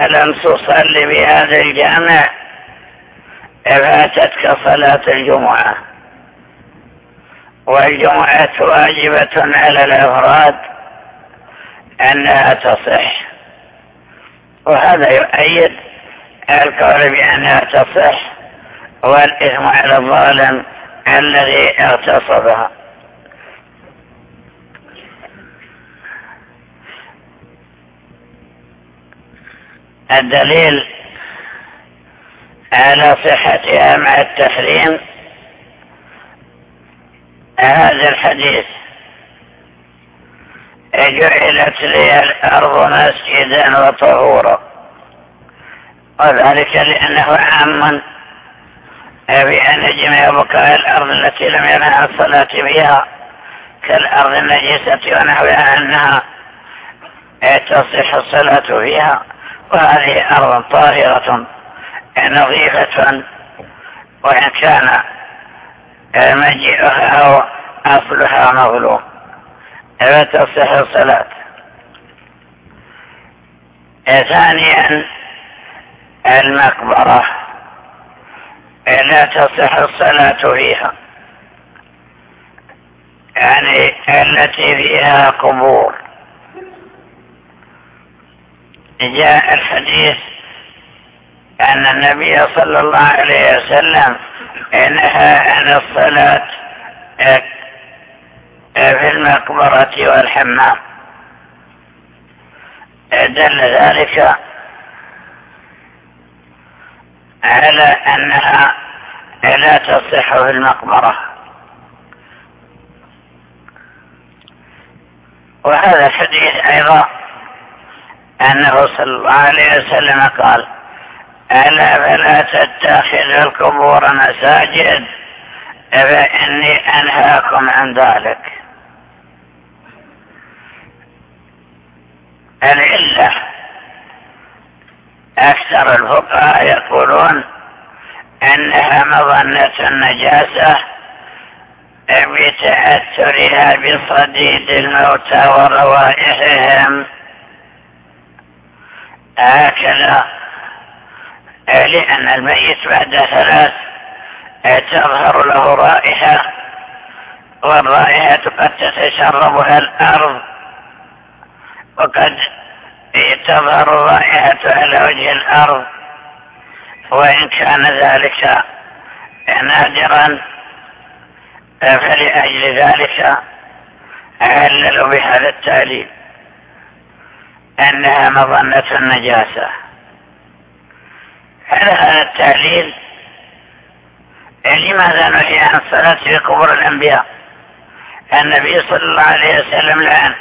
لم تصلي بهذا الجامع؟ فاتتك صلاة الجمعة. والجمعة واجبة على الأفراد أنها تصح. وهذا يؤيد القول بأنها تصح والإثم على الظالم الذي اغتصبها. الدليل على صحتها مع التحريم هذا الحديث. جعلت لي الأرض مسجدا وطهورا. وذلك لأنه عام بأن جميع بقاء الأرض التي لم ينهى الصلاة فيها كالأرض النجسة ونحوها أنها تصح الصلاة فيها. وهذه أرض طاهرة نظيفة وإن كان مجيئها أو أصلها مظلوم. فتصح الصلاة. ثانيا المقبرة. لا تصح الصلاة فيها. يعني التي فيها قبور. جاء الحديث أن النبي صلى الله عليه وسلم نهى عن الصلاة في المقبرة والحمام. دل ذلك على أنها لا تصح في المقبرة. وهذا الحديث أيضا أنه صلى الله عليه وسلم قال ألا فلا تتخذ القبور مساجد؟ فإني أنهاكم عن ذلك. العلة. أكثر الفقهاء يقولون أنها مظنة النجاسة بتأثرها بصديد الموتى وروائحهم. هكذا. لأن الميت بعد ثلاث تظهر له رائحة والرائحة قد تتشربها الأرض وقد تظهر الرائحة على وجه الأرض. وإن كان ذلك نادرا فلأجل ذلك عللوا بهذا التعليل أنها مظنة النجاسة. على هذا التعليل لماذا نهي عن الصلاة في قبور الأنبياء؟ النبي صلى الله عليه وسلم لعن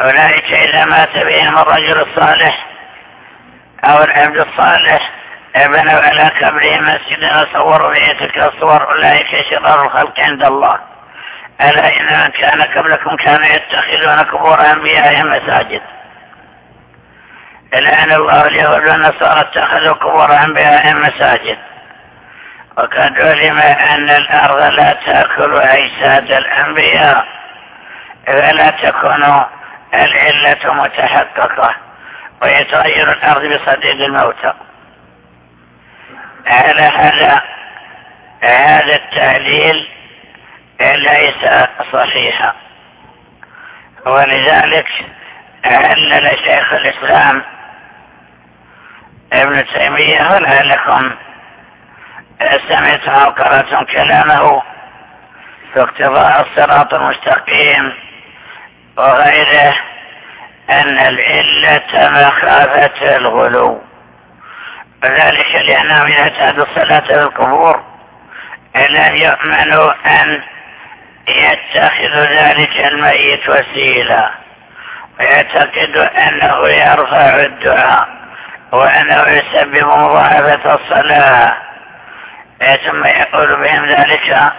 أولئك إذا مات بهم الرجل الصالح أو العبد الصالح بنوا على قبره مسجدا وصوروا فيه تلك الصور أولئك شرار الخلق عند الله. ألا إن من كان قبلكم كانوا يتخذون قبور أنبيائهم مساجد. لأن الله اليهود والنصارى اتخذوا قبور أنبيائهم مساجد وقد علم أن الأرض لا تأكل أجساد الأنبياء فلا تكون العلة متحققة ويتغير الأرض بصديد الموتى. على هذا هذا التعليل ليس صحيحا. ولذلك علل شيخ الإسلام ابن تيمية لكم سمعتم أو قرأتم كلامه في اقتضاء الصراط المستقيم وغيره؟ أن العلة مخافة الغلو. وذلك لأنهم يعتادوا الصلاة في القبور لم يؤمنوا أن يتخذ ذلك الميت وسيلة. ويعتقد أنه يرفع الدعاء. وأنه يسبب مضاعفة الصلاة. ثم يقول بهم ذلك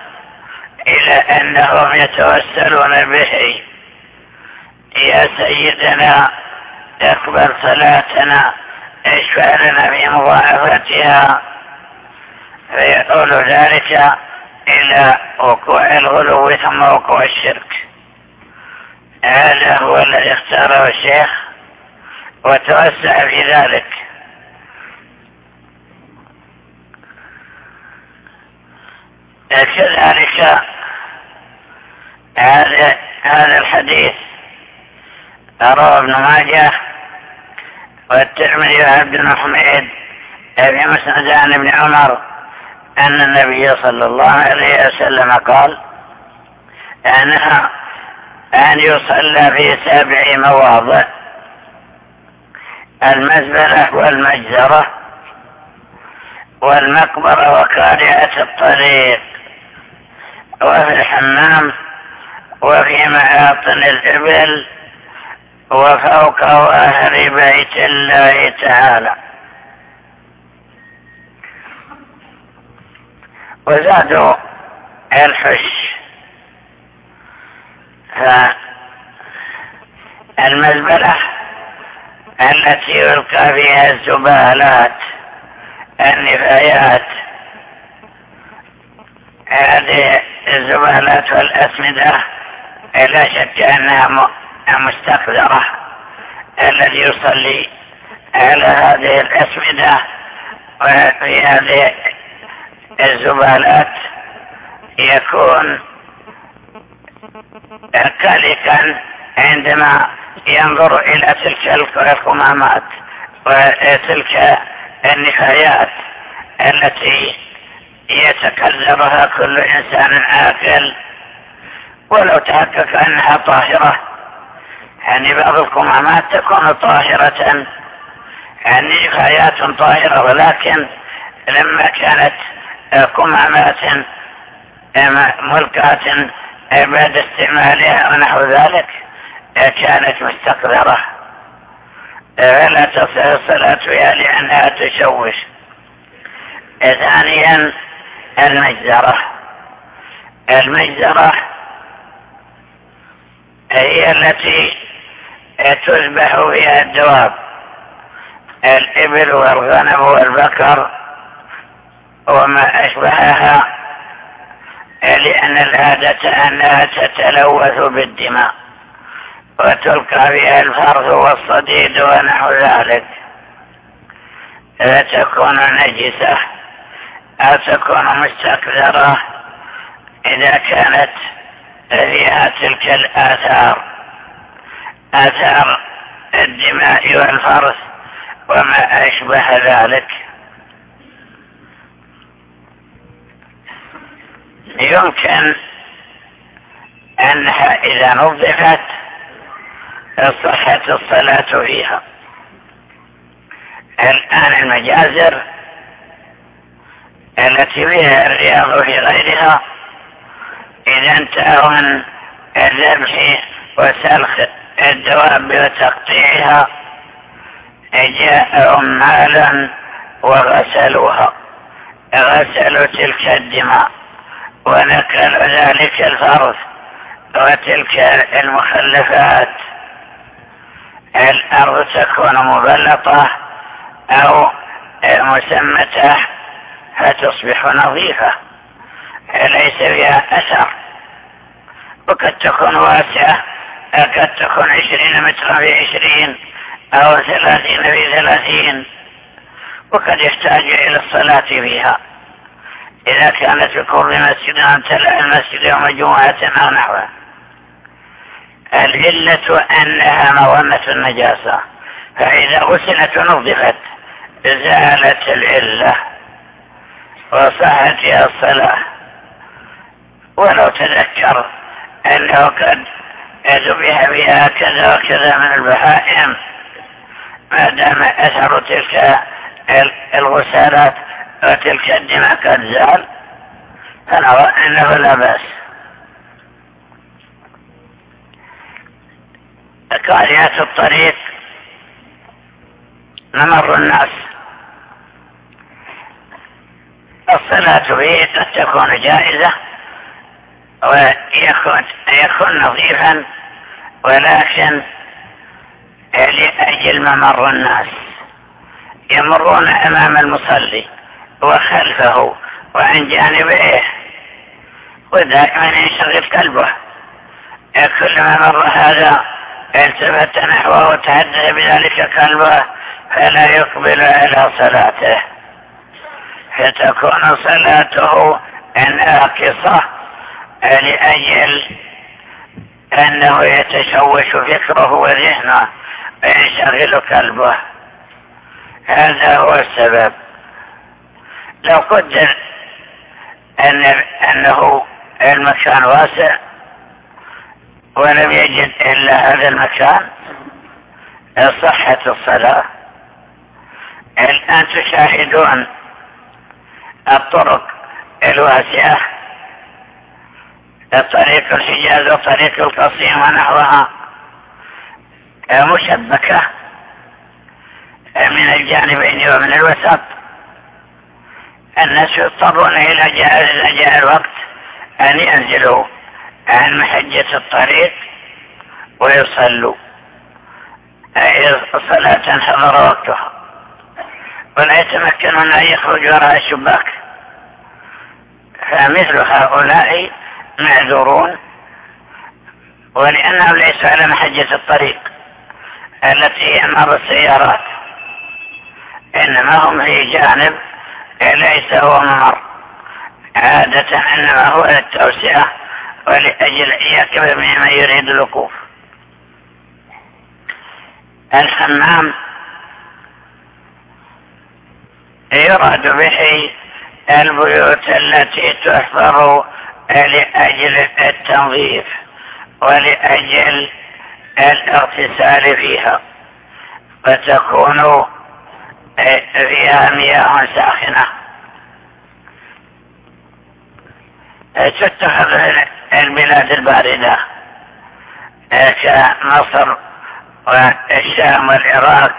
إلى أنهم يتوسلون به. يا سيدنا اقبل صلاتنا اشفع لنا في مضاعفتها. فيقول ذلك إلى وقوع الغلو ثم وقوع الشرك. هذا هو الذي اختاره الشيخ. وتوسع في ذلك. كذلك هذا هذا الحديث رواه ابن ماجه والترمذي وعبد بن حميد في مسند عن ابن عمر أن النبي صلى الله عليه وسلم قال أنها أن يصلى في سبع مواضع المزبلة والمجزرة والمقبرة وقارعة الطريق وفي الحمام وفي معاطن الإبل وفوق أهل بيت الله تعالى. وزادوا الحش. فالمزبلة التي يلقى فيها الزبالات النفايات. هذه الزبالات والأسمدة لا شك أنها مستقذرة. الذي يصلي على هذه الأسمدة وفي هذه الزبالات يكون كالكا عندما ينظر إلى تلك القمامات وتلك النهايات التي يتكذبها كل إنسان عاقل ولو تحقق أنها طاهرة يعني بعض القمامات تكون طاهرة يعني نهايات طاهرة ولكن لما كانت قمامات ملكات بعد استعمالها ونحو ذلك كانت مستقذرة. فلا تصل الصلاة فيها لأنها تشوش. ثانيا المجزرة. المجزرة هي التي تذبح فيها الدواب. الإبل والغنم والبقر وما أشبهها لأن العادة أنها تتلوث بالدماء. وتلقى فيها الفرث والصديد ونحو ذلك. فتكون نجسة أو تكون مستكثرة إذا كانت فيها تلك الآثار آثار الدماء والفرث وما أشبه ذلك. يمكن أنها إذا نظفت صحت الصلاة فيها. الآن المجازر التي فيها الرياض في غيرها إذا انتهوا من الذبح وسلخ الدواب وتقطيعها جاء مالا وغسلوها. غسلوا تلك الدماء ونقل ذلك الفرث وتلك المخلفات. الأرض تكون مبلطة أو مسمتة فتصبح نظيفة؟ ليس فيها أثر. وقد تكون واسعة قد تكون عشرين مترا في عشرين أو ثلاثين في ثلاثين. وقد يحتاج إلى الصلاة فيها. إذا كانت بقرب مسجد امتلأ المسجد ومجموعة أو نحوه. العلة أنها موامة النجاسة. فإذا غسلت ونظفت زالت العلة وصحت فيها الصلاة ولو تذكر أنه قد ذبح بها كذا وكذا من البهائم ما دام أثر تلك الغسالات وتلك الدماء قد زال فنرى أنه لا بأس. قارئات الطريق ممر الناس. الصلاة به قد تكون جائزة ويكون يكون نظيفا ولكن لأجل ممر الناس. يمرون أمام المصلي وخلفه وعن جانبه ودائما ينشغل قلبه. كلما مر هذا التفت نحوه وتحدث بذلك قلبه فلا يقبل إلى صلاته. فتكون صلاته ناقصة لأجل أنه يتشوش فكره وذهنه وينشغل قلبه هذا هو السبب. لو قدر أن أنه المكان واسع ولم يجد إلا هذا المكان صحة الصلاة. الآن تشاهدون الطرق الواسعة طريق الحجاز وطريق القصيم ونحوها مشبكة من الجانبين ومن الوسط. الناس يضطرون إلى جاء الوقت أن ينزلوا. عن محجة الطريق ويصلوا. أي صلاة حضر وقتها. ولا يتمكنون أن يخرجوا وراء الشباك. فمثل هؤلاء معذورون. ولأنهم ليسوا على محجة الطريق التي هي مر السيارات. إنما هم في جانب ليس هو ممر. عادة إنما هو للتوسعة. ولأجل يكبر من يريد الوقوف. الحمام يراد به البيوت التي تحفر لأجل التنظيف ولأجل الاغتسال فيها. فتكون فيها مياه ساخنة. تتخذ البلاد الباردة كمصر والشام والعراق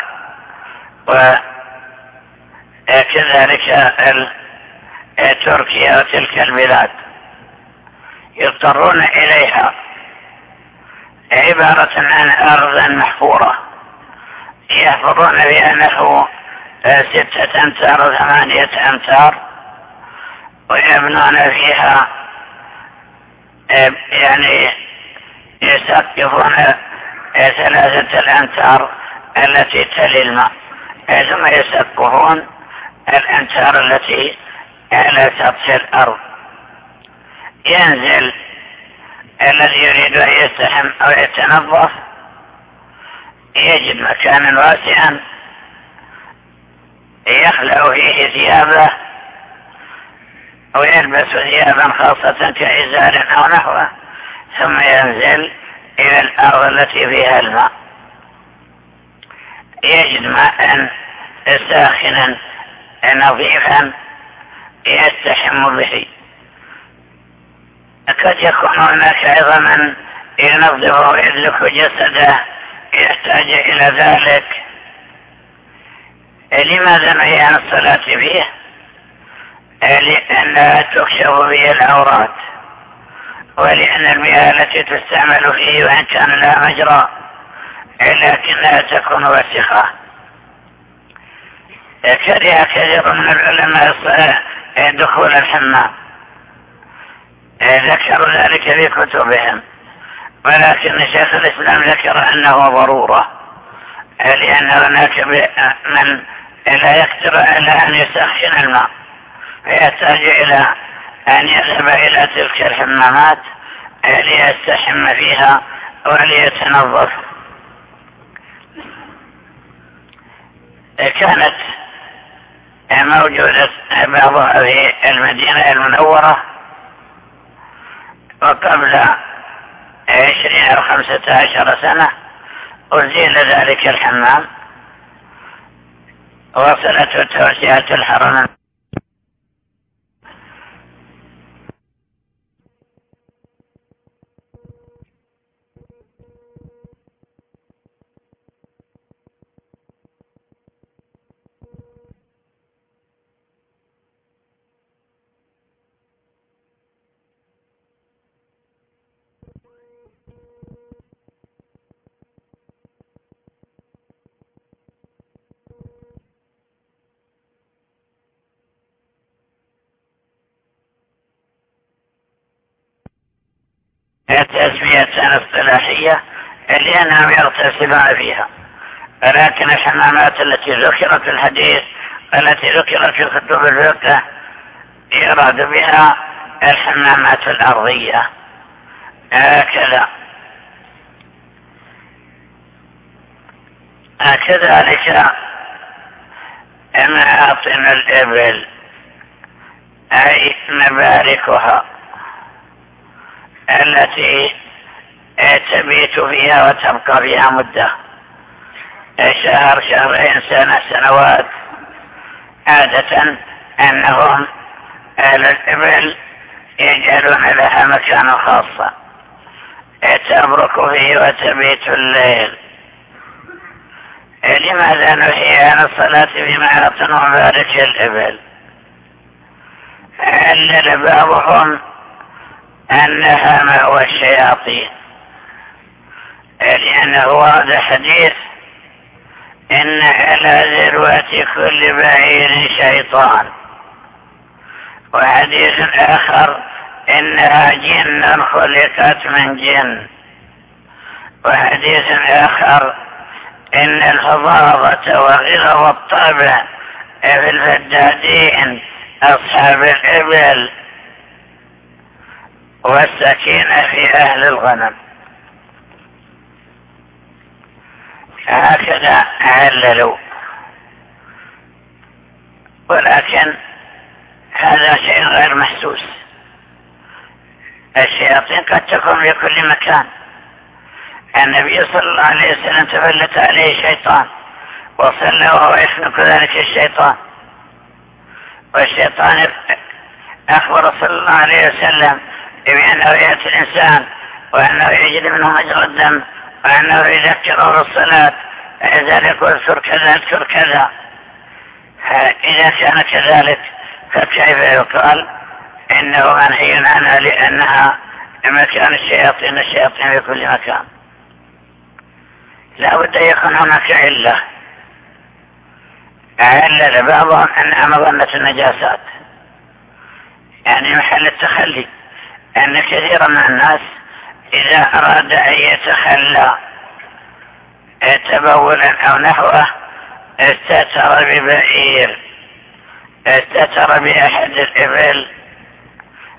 وكذلك تركيا وتلك البلاد يضطرون إليها. عبارة عن أرض محفورة. يحفظون بأنه ستة أمتار وثمانية أمتار ويبنون فيها يعني يسقفون ثلاثة الأمتار التي تلي الماء. ثم يسقفون الأمتار التي على سطح الأرض. ينزل الذي يريد أن يستحم أو يتنظف يجد مكانا واسعا يخلع فيه ثيابه ويلبس ثيابا خاصة كإزار أو نحوه ثم ينزل إلى الأرض التي فيها الماء. يجد ماء ساخنا نظيفا يستحم به. قد يكون هناك أيضا من ينظف ويدلك جسده يحتاج إلى ذلك. لماذا نهي عن الصلاة فيه؟ لأنها تكشف به العورات ولأن المياه التي تستعمل فيه وإن كان لها مجرى لكنها تكون وسخة كره كثير من العلماء دخول الحمام ذكروا ذلك في كتبهم ولكن شيخ الإسلام ذكر أنه ضرورة لأن هناك من لا يقدر إلى أن يسخن الماء. فيحتاج إلى أن يذهب إلى تلك الحمامات ليستحم فيها وليتنظف. كانت موجودة بعضها في المدينة المنورة وقبل عشرين أو خمسة عشر سنة أزيل ذلك الحمام وصلت توسعة الحرم. تسمية اصطلاحية لأنهم يغتسلون فيها. ولكن الحمامات التي ذكرت في الحديث التي ذكرت في كتب الفقه يراد بها الحمامات الأرضية. هكذا. كذلك معاطن الإبل أي مباركها التي تبيت فيها وتبقى فيها مدة. شهر شهرين سنة سنوات. عادة أنهم أهل الإبل يجعلون لها مكانا خاصا تبرك فيه وتبيت الليل. لماذا نهي عن الصلاة في معرض ومبارك الإبل؟ علل بعضهم أنها مأوى الشياطين. لأنه ورد حديث إن على ذروة كل بعير شيطان. وحديث آخر إنها جن خلقت من جن. وحديث آخر إن الفظاظة وغلظ الطبع في الفدادين أصحاب الإبل والسكينة في أهل الغنم. هكذا عللوا. ولكن هذا شيء غير محسوس. الشياطين قد تكون في كل مكان. النبي صلى الله عليه وسلم تفلت عليه شيطان وصلى وهو يخنق ذلك الشيطان. والشيطان أخبر صلى الله عليه وسلم بأنه يأتي الإنسان وأنه يجد منه مجرى الدم وأنه يذكره بالصلاة لذلك اذكر كذا اذكر كذا. إذا كان كذلك فكيف يقال؟ إنه منهي عنها لأنها مكان الشياطين الشياطين في كل مكان. لا بد يكون هناك علة. علة لبعضهم أنها مظنة النجاسات يعني محل التخلي. أن كثيرا من الناس إذا أراد أن يتخلى تبولا أو نحوه استتر ببعير استتر بأحد الإبل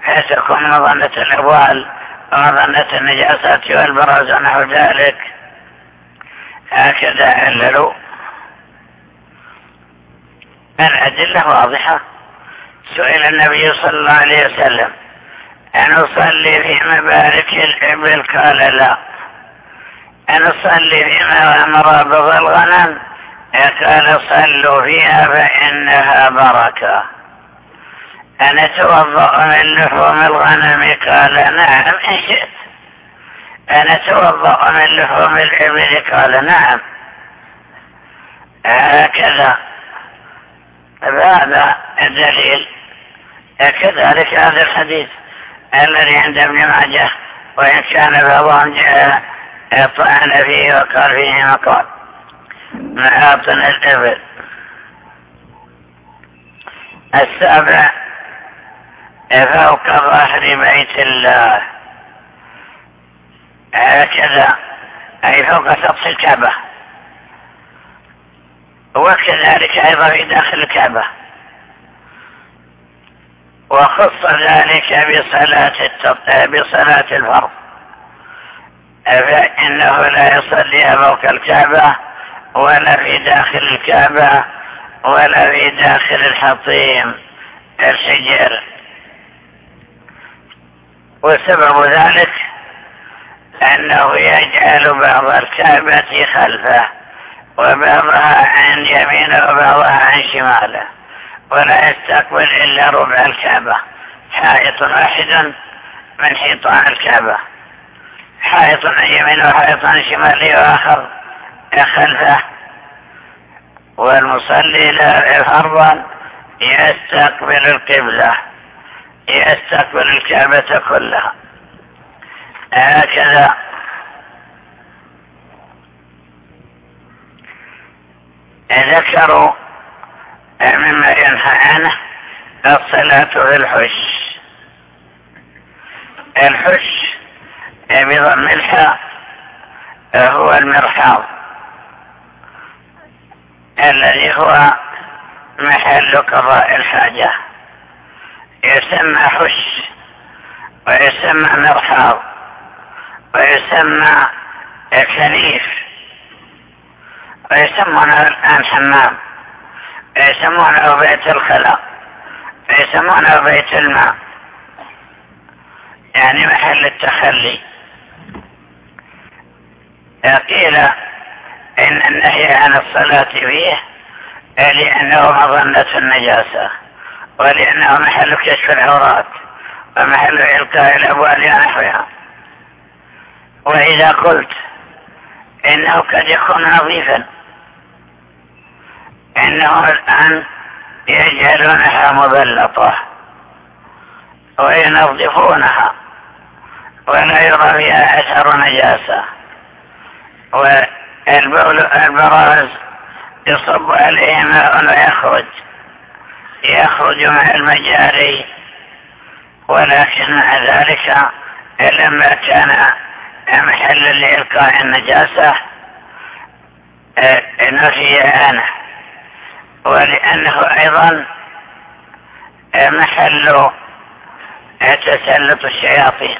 فتكون مظنة الأبوال ومظنة النجاسات والبراز ونحو ذلك. هكذا عللوا الأدلة واضحة؟ سئل النبي صلى الله عليه وسلم. أن أصلي في مبارك الإبل قال لا. أن أصلي فيما مرابض الغنم قال صلوا فيها فإنها بركة. أن أتوضأ من لحوم الغنم قال نعم إن شئت. أن أتوضأ من لحوم الإبل قال نعم. هكذا. هذا الدليل كذلك هذا الحديث. الذي عند ابن ماجه وإن كان بعضهم طعن فيه وقال فيه مقال معاطن الإبل. السابع فوق ظهر بيت الله. هكذا أي فوق سطح الكعبة. وكذلك أيضا في داخل الكعبة. وخص ذلك بصلاة بصلاة الفرض. فإنه لا يصلي فوق الكعبة ولا في داخل الكعبة ولا في داخل الحطيم الحجر. وسبب ذلك أنه يجعل بعض الكعبة خلفه وبعضها عن يمينه وبعضها عن شماله. ولا يستقبل إلا ربع الكعبة. حائط واحد من حيطان الكعبة. حائط عن يمينه وحائط عن شماله وآخر خلفه. والمصلي لا فرضا يستقبل القبلة. يستقبل الكعبة كلها. هكذا. ذكروا مما ينهى عنه الصلاة في الحش بضم الحاء هو المرحاض الذي هو محل قضاء الحاجة. يسمى حش ويسمى مرحاض ويسمى كنيف ويسمونه الآن حمام. يسمونه بيت الخلاء يسمونه بيت الماء. يعني محل التخلي. قيل إن النهي عن الصلاة فيه لأنه مظنة النجاسة ولأنه محل كشف العورات ومحل إلقاء الأبوال نحوها وإذا قلت إنه قد يكون نظيفا إنه الآن يجعلونها مبلطة وينظفونها ولا يرى فيها أثر نجاسة؟ والبول البراز يصب عليه ماء ويخرج. يخرج مع المجاري. ولكن مع ذلك لما كان محلا لإلقاء النجاسة نفي عنه ولأنه أيضا محل تسلط الشياطين.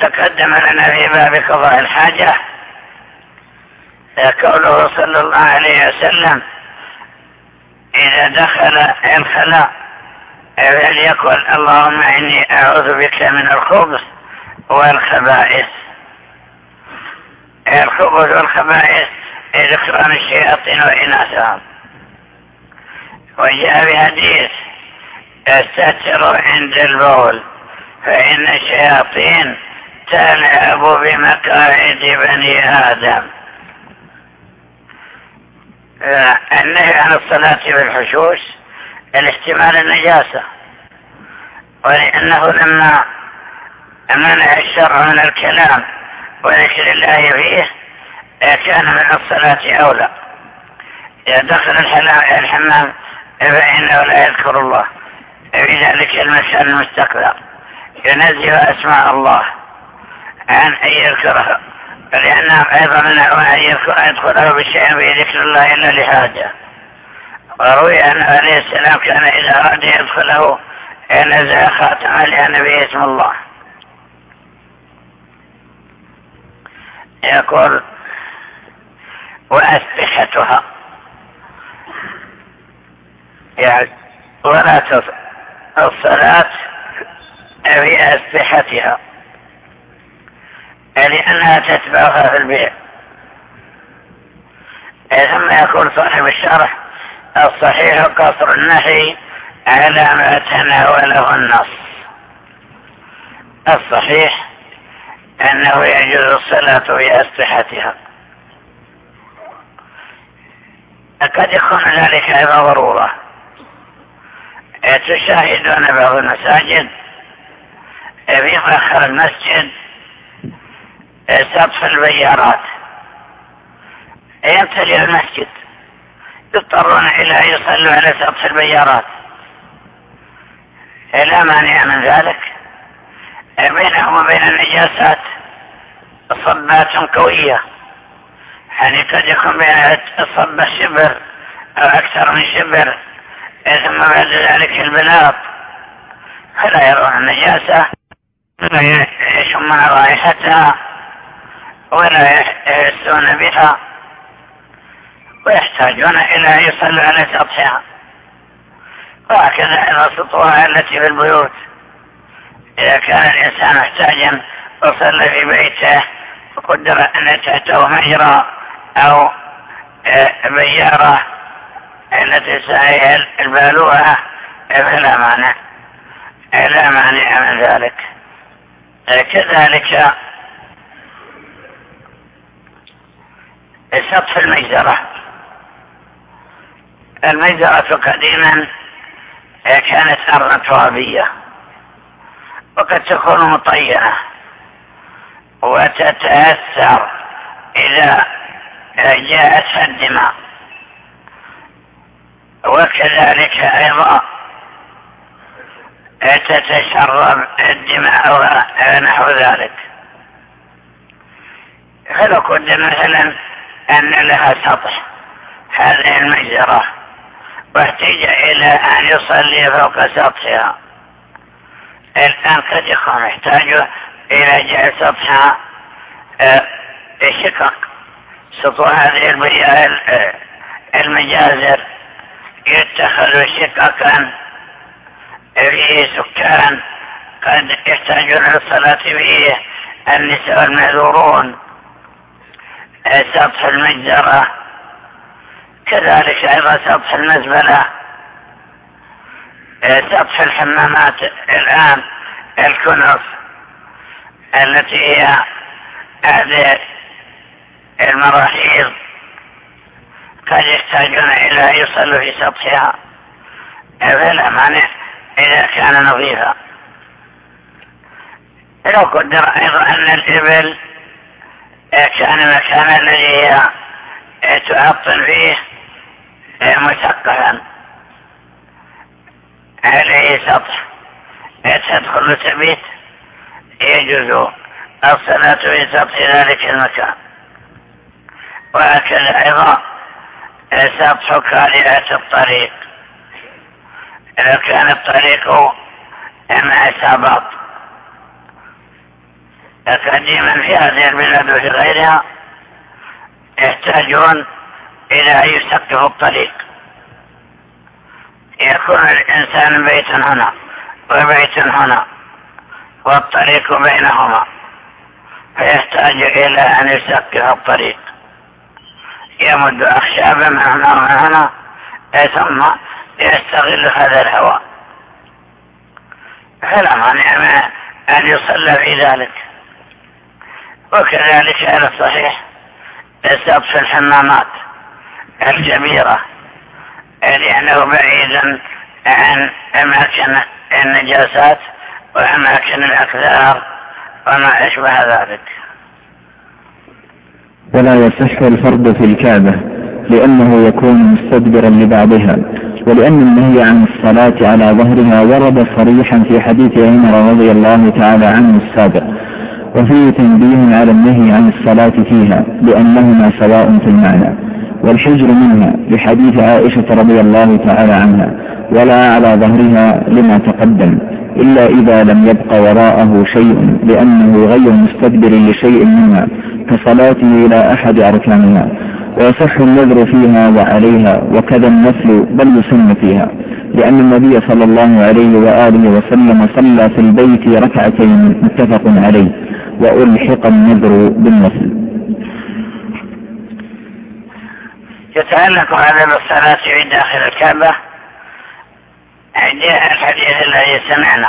تقدم لنا في باب قضاء الحاجة قوله صلى الله عليه وسلم إذا دخل الخلاء فليقل اللهم إني أعوذ بك من الخبث والخبائث. الخبث والخبائث إدخلان الشياطين وإناثهم وجاء بحديث استتروا عند البول فإن الشياطين تلعب بمقاعد بني آدم. النهي عن الصلاة بالحشوش الاحتمال النجاسة. ولأنه لما منع الشرع من الكلام وذكر الله فيه كان من الصلاة أولى دخل الحمام فإنه لا يذكر الله. في ذلك المسألة المستقبل ينزه أسماء الله عن أن يذكرها لأنه أيضا منع أن يدخله بشيء في ذكر الله إلا لحاجة. وروي أن عليه السلام كان إذا أراد يدخله نزع خاتم لأن به اسم الله. يقول وأسلحتها. يعني ولا الصلاة في أسلحتها. لأنها تتبعها في البيع ثم يقول صاحب الشرح الصحيح قصر النهي على ما تناوله النص. الصحيح أنه يجوز الصلاة في أسلحتها قد يكون ذلك أيضا ضرورة. تشاهدون بعض المساجد في مؤخر المسجد سطح البيارات يمتلئ المسجد يضطرون إلى أن يصلوا على سطح البيارات. لا مانع من ذلك. بينهم وبين النجاسات صبات قوية. يعني قد يكون بين الصبة شبر أو أكثر من شبر ثم بعد ذلك البلاط. فلا يرون النجاسة ولا يشمون رائحتها ولا يحسون بها ويحتاجون إلى أن يصلوا على سطحها. وهكذا أيضا سطوها التي في البيوت. إذا كان الإنسان محتاجا وصلى في بيته وقدر أن تحته مجرى أو بيارة التي سعيها البالوعة فلا مانع لا مانع من ذلك. كذلك سطح المجزرة. المجزرة قديما كانت أرضا ترابية وقد تكون مطينة وتتأثر إذا جاءتها الدماء. وكذلك أيضا تتشرب الدماء ونحو ذلك. فلو قدر مثلا أن لها سطح هذه المجزرة واحتاج إلى أن يصلي فوق سطحها. الآن قد يكون محتاج إلى جعل سطحها آه، شقق سطوح هذه آه، المجازر. يتخذ شققا فيه سكان. قد يحتاجون للصلاة فيه النساء المعذورون سطح المجزرة. كذلك أيضا سطح المزبلة. سطح الحمامات الآن الكنف التي هي هذه المراحيض. قد يحتاجون إلى أن يصلوا في سطحها. فلا مانع إذا كان نظيفا. لو قدر أيضا أن الإبل كان المكان الذي هي تعطل فيه مثقفا عليه سطح تدخل تبيت يجوز الصلاة في سطح ذلك المكان. وهكذا أيضا سطح كارئة الطريق. لو كان الطريق مع سابط قديما في هذه البلاد وفي غيرها يحتاجون إلى أن يسقفوا الطريق. يكون الإنسان بيت هنا وبيت هنا والطريق بينهما. فيحتاج إلى أن يسقف الطريق. يمد أخشابا هنا وهنا ثم يستغل هذا الهواء فلا مانع أن يصلى في ذلك. وكذلك على الصحيح سقف الحمامات الكبيرة لأنه بعيدا عن أماكن النجاسات وأماكن الأكثار وما أشبه ذلك. ولا يصح الفرض في الكعبة لأنه يكون مستدبرا لبعضها ولأن النهي عن الصلاة على ظهرها ورد صريحا في حديث عمر رضي الله تعالى عنه السابق وفيه تنبيه على النهي عن الصلاة فيها لأنهما سواء في المعنى والحجر منها لحديث عائشة رضي الله تعالى عنها ولا على ظهرها لما تقدم إلا إذا لم يبق وراءه شيء لأنه غير مستدبر لشيء منها كصلاته إلى أحد أركانها ويصح النذر فيها وعليها وكذا النفل بل يسن فيها. لأن النبي صلى الله عليه وآله وسلم صلى في البيت ركعتين متفق عليه. وألحق النذر بالنفل يتعلق هذا بالصلاة في داخل الكعبة. الحديث الذي سمعنا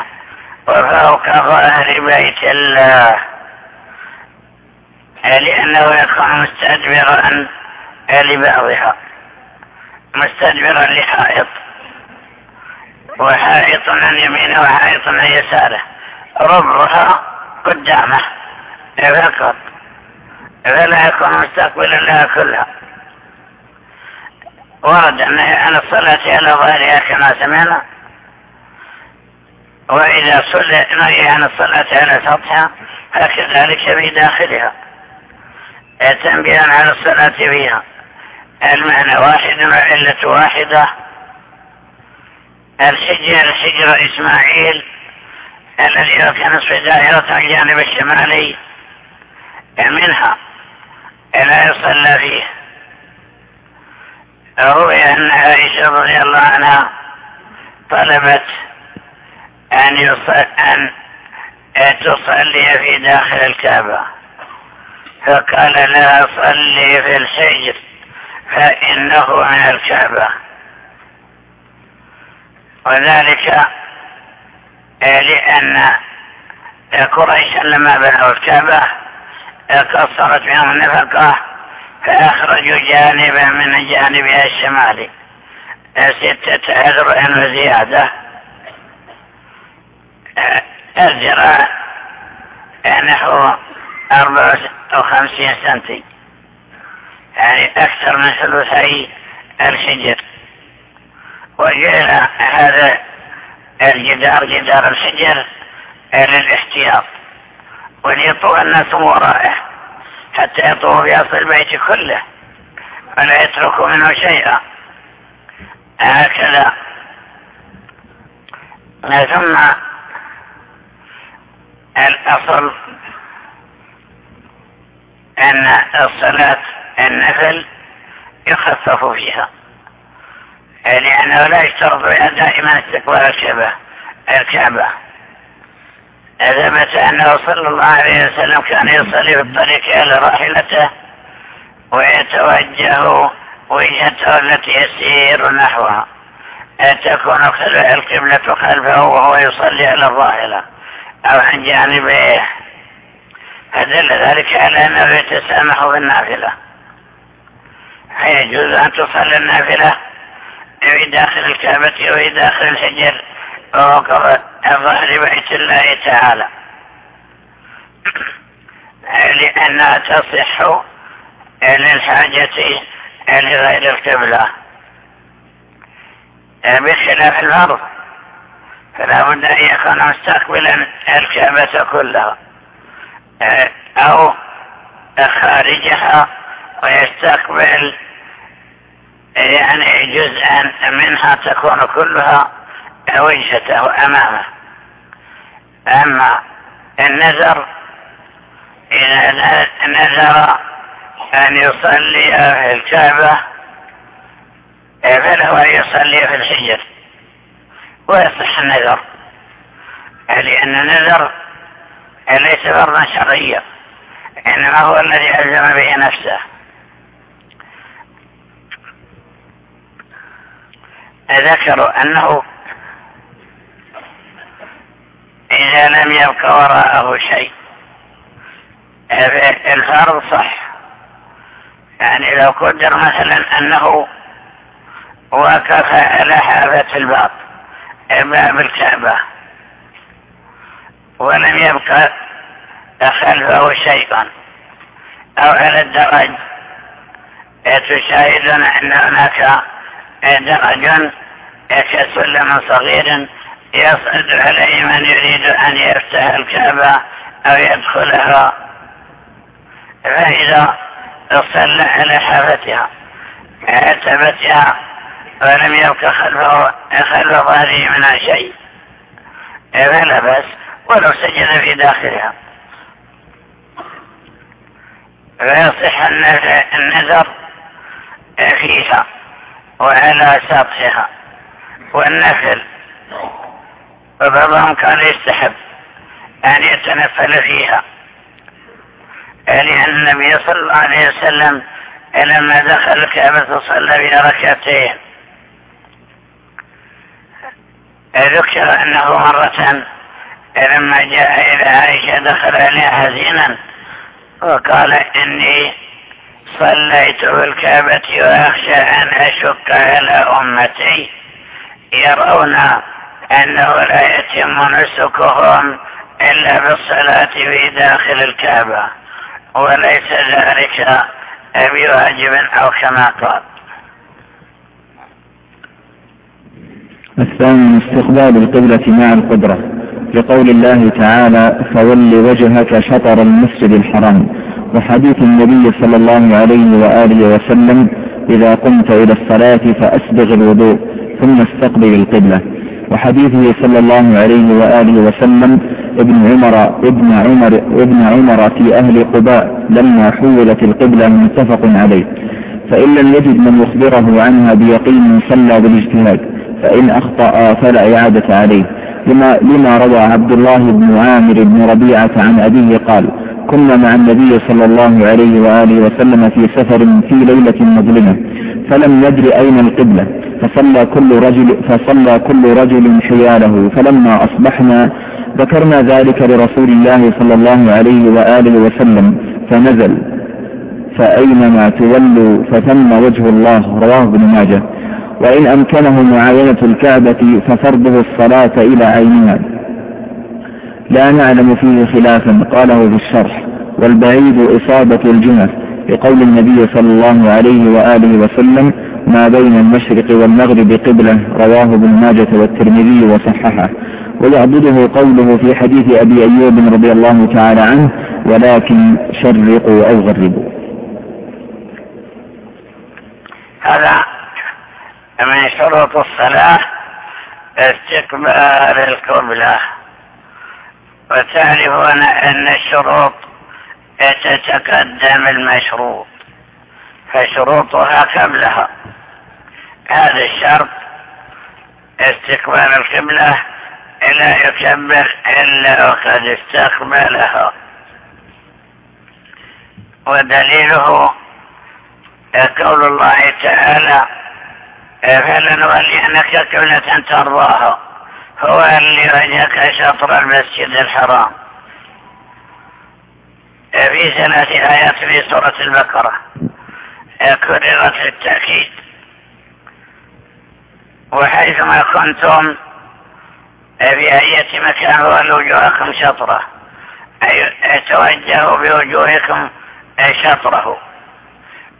وفوق ظاهر بيت الله. لأنه يكون مستدبرا لبعضها. مستدبرا لحائط. وحائط عن يمينه وحائط عن يساره. ربعها قدامه. فقط. فلا يكون مستقبلا لها كلها. ورد عن الصلاة على ظهرها كما سمعنا. وإذا صلى نهي عن الصلاة على سطحها فكذلك في داخلها. تنبيها على الصلاة فيها. المعنى واحد والعلة واحدة؟ الحجر حجر إسماعيل الذي كان نصف دائرة الجانب الشمالي منها. لا يصلى فيه. روي أن عائشة رضي الله عنها طلبت أن, أن تصلي في داخل الكعبة. فقال لا صلي في الحجر فإنه من الكعبة. وذلك لأن قريشا لما بنوا الكعبة قصرت بهم النفقة فأخرجوا جانبا من جانبها الشمالي ستة أذرع وزيادة. الذراع نحو أربعة وخمسين سنتي. يعني أكثر من ثلثي الحجر. وجعل هذا الجدار جدار الحجر للاحتياط. وليطوى الناس ورائه حتى يطوف بأصل البيت كله ولا يترك منه شيئا. هكذا. ثم الأصل أن الصلاة النفل يخفف فيها. لأنه لا يشترط دائما استقبال الكعبة. الكعبة. ثبت أنه صلى الله عليه وسلم كان يصلي في الطريق على راحلته ويتوجه وجهته التي يسير نحوها. تكون القبلة خلفه وهو يصلي على الراحلة أو عن جانبه. فدل ذلك على أنه يتسامح بالنافلة. فيجوز أن تصلي النافلة في داخل الكعبة وفي داخل الحجر ووقف ظهر بيت الله تعالى. لأنها تصح للحاجة لغير القبلة. بخلاف الفرض فلا بد أن يكون مستقبلا الكعبة كلها. أو خارجها ويستقبل يعني جزءا منها تكون كلها وجهته أمامه. أما النذر إذا نذر أن يصلي في الكعبة فله أن يصلي في الحجر ويصح النذر. لأن النذر ليس فرضا شرعيا إنما هو الذي ألزم به نفسه. ذكروا أنه إذا لم يبق وراءه شيء الفرض صح. يعني لو قدر مثلا أنه وقف على حافة الباب باب الكعبة. ولم يبقى خلفه شيئا أو على الدرج. تشاهدنا أن هناك درج كسلم صغير يصعد عليه من يريد أن يفتح الكعبة أو يدخلها. فإذا صلى على حافتها عتبتها ولم يبق خلف ظهره منها شيء. فلا بس ولو سجد في داخلها. فيصح النذر فيها وعلى سطحها والنفل. وبعضهم كان يستحب أن يتنفل فيها. لأن النبي صلى الله عليه وسلم لما دخل الكعبة صلى بها ركعتين ذكر أنه مرة لما جاء إلى عائشة دخل عليها حزينا وقال إني صليت بالكعبة وأخشى أن أشك على أمتي يرون أنه لا يتم نسكهم إلا بالصلاة في داخل الكعبة وليس ذلك بواجب أو كما قال. الثاني استقبال القبلة مع القدرة. لقول الله تعالى فول وجهك شطر المسجد الحرام. وحديث النبي صلى الله عليه وآله وسلم إذا قمت إلى الصلاة فأسبغ الوضوء ثم استقبل القبلة. وحديثه صلى الله عليه وآله وسلم ابن عمر ابن عمر ابن عمر في أهل قباء لما حولت القبلة متفق عليه. فإن لم يجد من يخبره عنها بيقين صلى بالاجتهاد فإن أخطأ فلا إعادة عليه. لما, لما روى عبد الله بن عامر بن ربيعة عن أبيه قال كنا مع النبي صلى الله عليه وآله وسلم في سفر في ليلة مظلمة فلم ندر أين القبلة فصلى كل رجل فصلى كل رجل حياله فلما أصبحنا ذكرنا ذلك لرسول الله صلى الله عليه وآله وسلم فنزل فأينما تولوا فثم وجه الله رواه ابن ماجه. وإن أمكنه معاينة الكعبة ففرضه الصلاة إلى عينها. لا نعلم فيه خلافا قاله في الشرح. والبعيد إصابة الجنة لقول النبي صلى الله عليه وآله وسلم ما بين المشرق والمغرب قبلة رواه ابن ماجة والترمذي وصححه. ويعبده قوله في حديث أبي أيوب رضي الله تعالى عنه ولكن شرقوا أو غربوا هذا من شروط الصلاة استقبال القبلة. وتعرفون أن الشروط تتقدم المشروط فشروطها قبلها. هذا الشرط استقبال القبلة لا يكبر إلا وقد استقبلها ودليله قول الله تعالى فلنولينك قبلة ترضاها هو اللي وجهك شطر المسجد الحرام. في ثلاث آيات في سورة البقرة. كررت التأكيد وحيثما كنتم في أية مكان فولوا وجوهكم شطرة. أي توجهوا بوجوهكم شطره.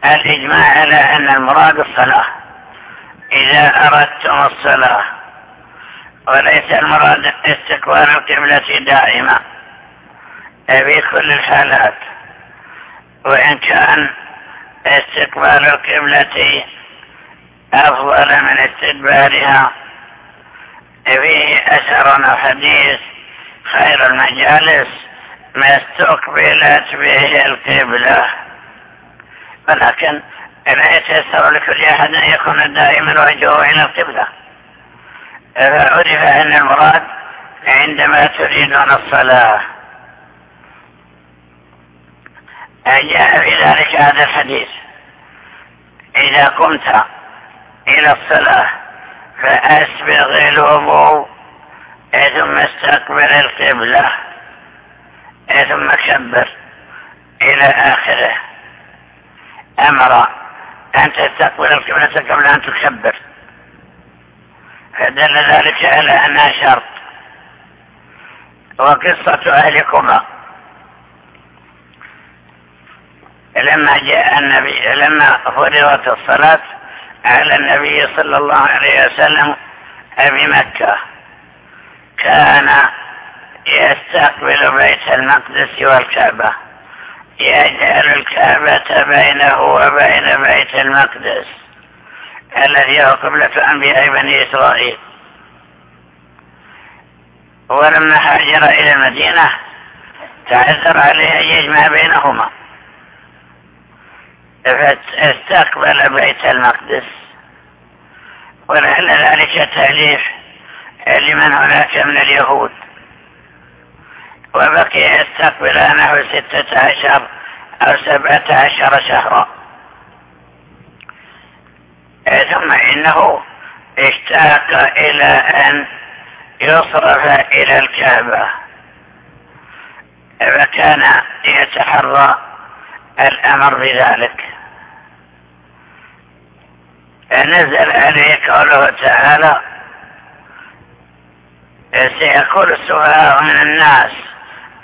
الإجماع على أن المراد الصلاة. إذا أردتم الصلاة وليس المراد استقبال القبلة دائما. في كل الحالات. وإن كان استقبال القبلة أفضل من استدبارها فيه أثر وحديث خير المجالس ما استقبلت به القبلة. ولكن لا يتيسر لكل أحد أن يكون دائما وجهه إلى القبلة. فعرف أن المراد عندما تريدون الصلاة. جاء في ذلك هذا الحديث. إذا قمت إلى الصلاة فأسبغ الوضوء ثم استقبل القبلة ثم كبر إلى آخره. أمر أن تستقبل القبلة قبل أن تكبر. فدل ذلك على أنها شرط. وقصة أهل قبى لما جاء النبي لما فرضت الصلاة على النبي صلى الله عليه وسلم بمكة كان يستقبل بيت المقدس والكعبة. يجعل الكعبة بينه وبين بيت المقدس الذي هو قبلة أنبياء بني إسرائيل. ولما هاجر إلى المدينة تعذر عليه أن يجمع بينهما. فاستقبل بيت المقدس. ولعل ذلك تأليف لمن هناك من اليهود. وبقي يستقبل نحو ستة عشر أو سبعة عشر شهرا. ثم إنه اشتاق إلى أن يصرف إلى الكعبة. فكان يتحرى الأمر بذلك. نزل عليه قوله تعالى سيقول السفهاء من الناس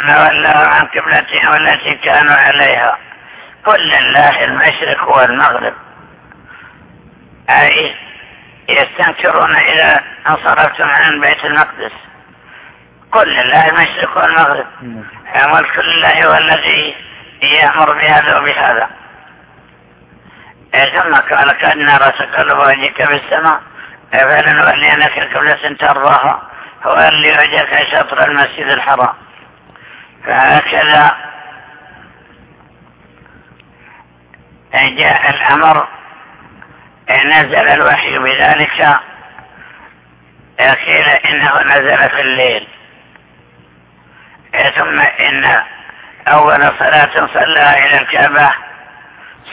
ما ولوا عن قبلتهم التي كانوا عليها. قل لله المشرق والمغرب. أي يستنكرون إذا انصرفتم عن بيت المقدس. قل لله المشرق والمغرب. ملك لله هو الذي يأمر بهذا وبهذا. ثم قال قد نرى تقلب وجهك في السماء. فلنولينك قبلة ترضاها. هو اللي وجهك شطر المسجد الحرام. فهكذا جاء الأمر نزل الوحي بذلك قيل إنه نزل في الليل. ثم إن أول صلاة صلى إلى الكعبة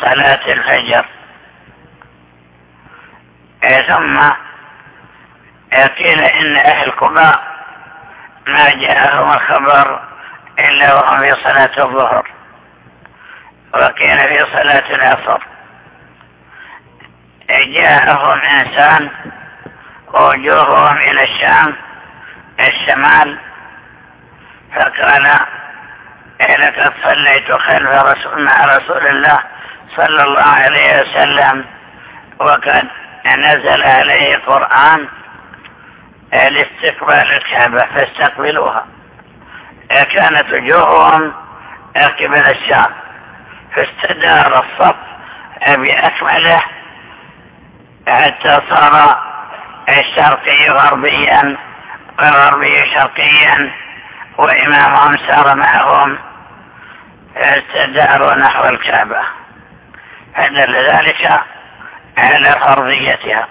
صلاة الفجر. ثم قيل إن أهل قباء ما جاءهم الخبر إلا وهم في صلاة الظهر. وقيل في صلاة العصر. جاءهم إنسان وجوههم إلى الشام الشمال فقال لقد صليت خلف رسول مع رسول الله صلى الله عليه وسلم وقد نزل عليه قرآن لاستقبال الكعبة فاستقبلوها. كانت وجوههم قبل الشام فاستدار الصف بأكمله حتى صار الشرقي غربيا والغربي شرقيا وإمامهم سار معهم استداروا نحو الكعبة. فدل ذلك على فرضيتها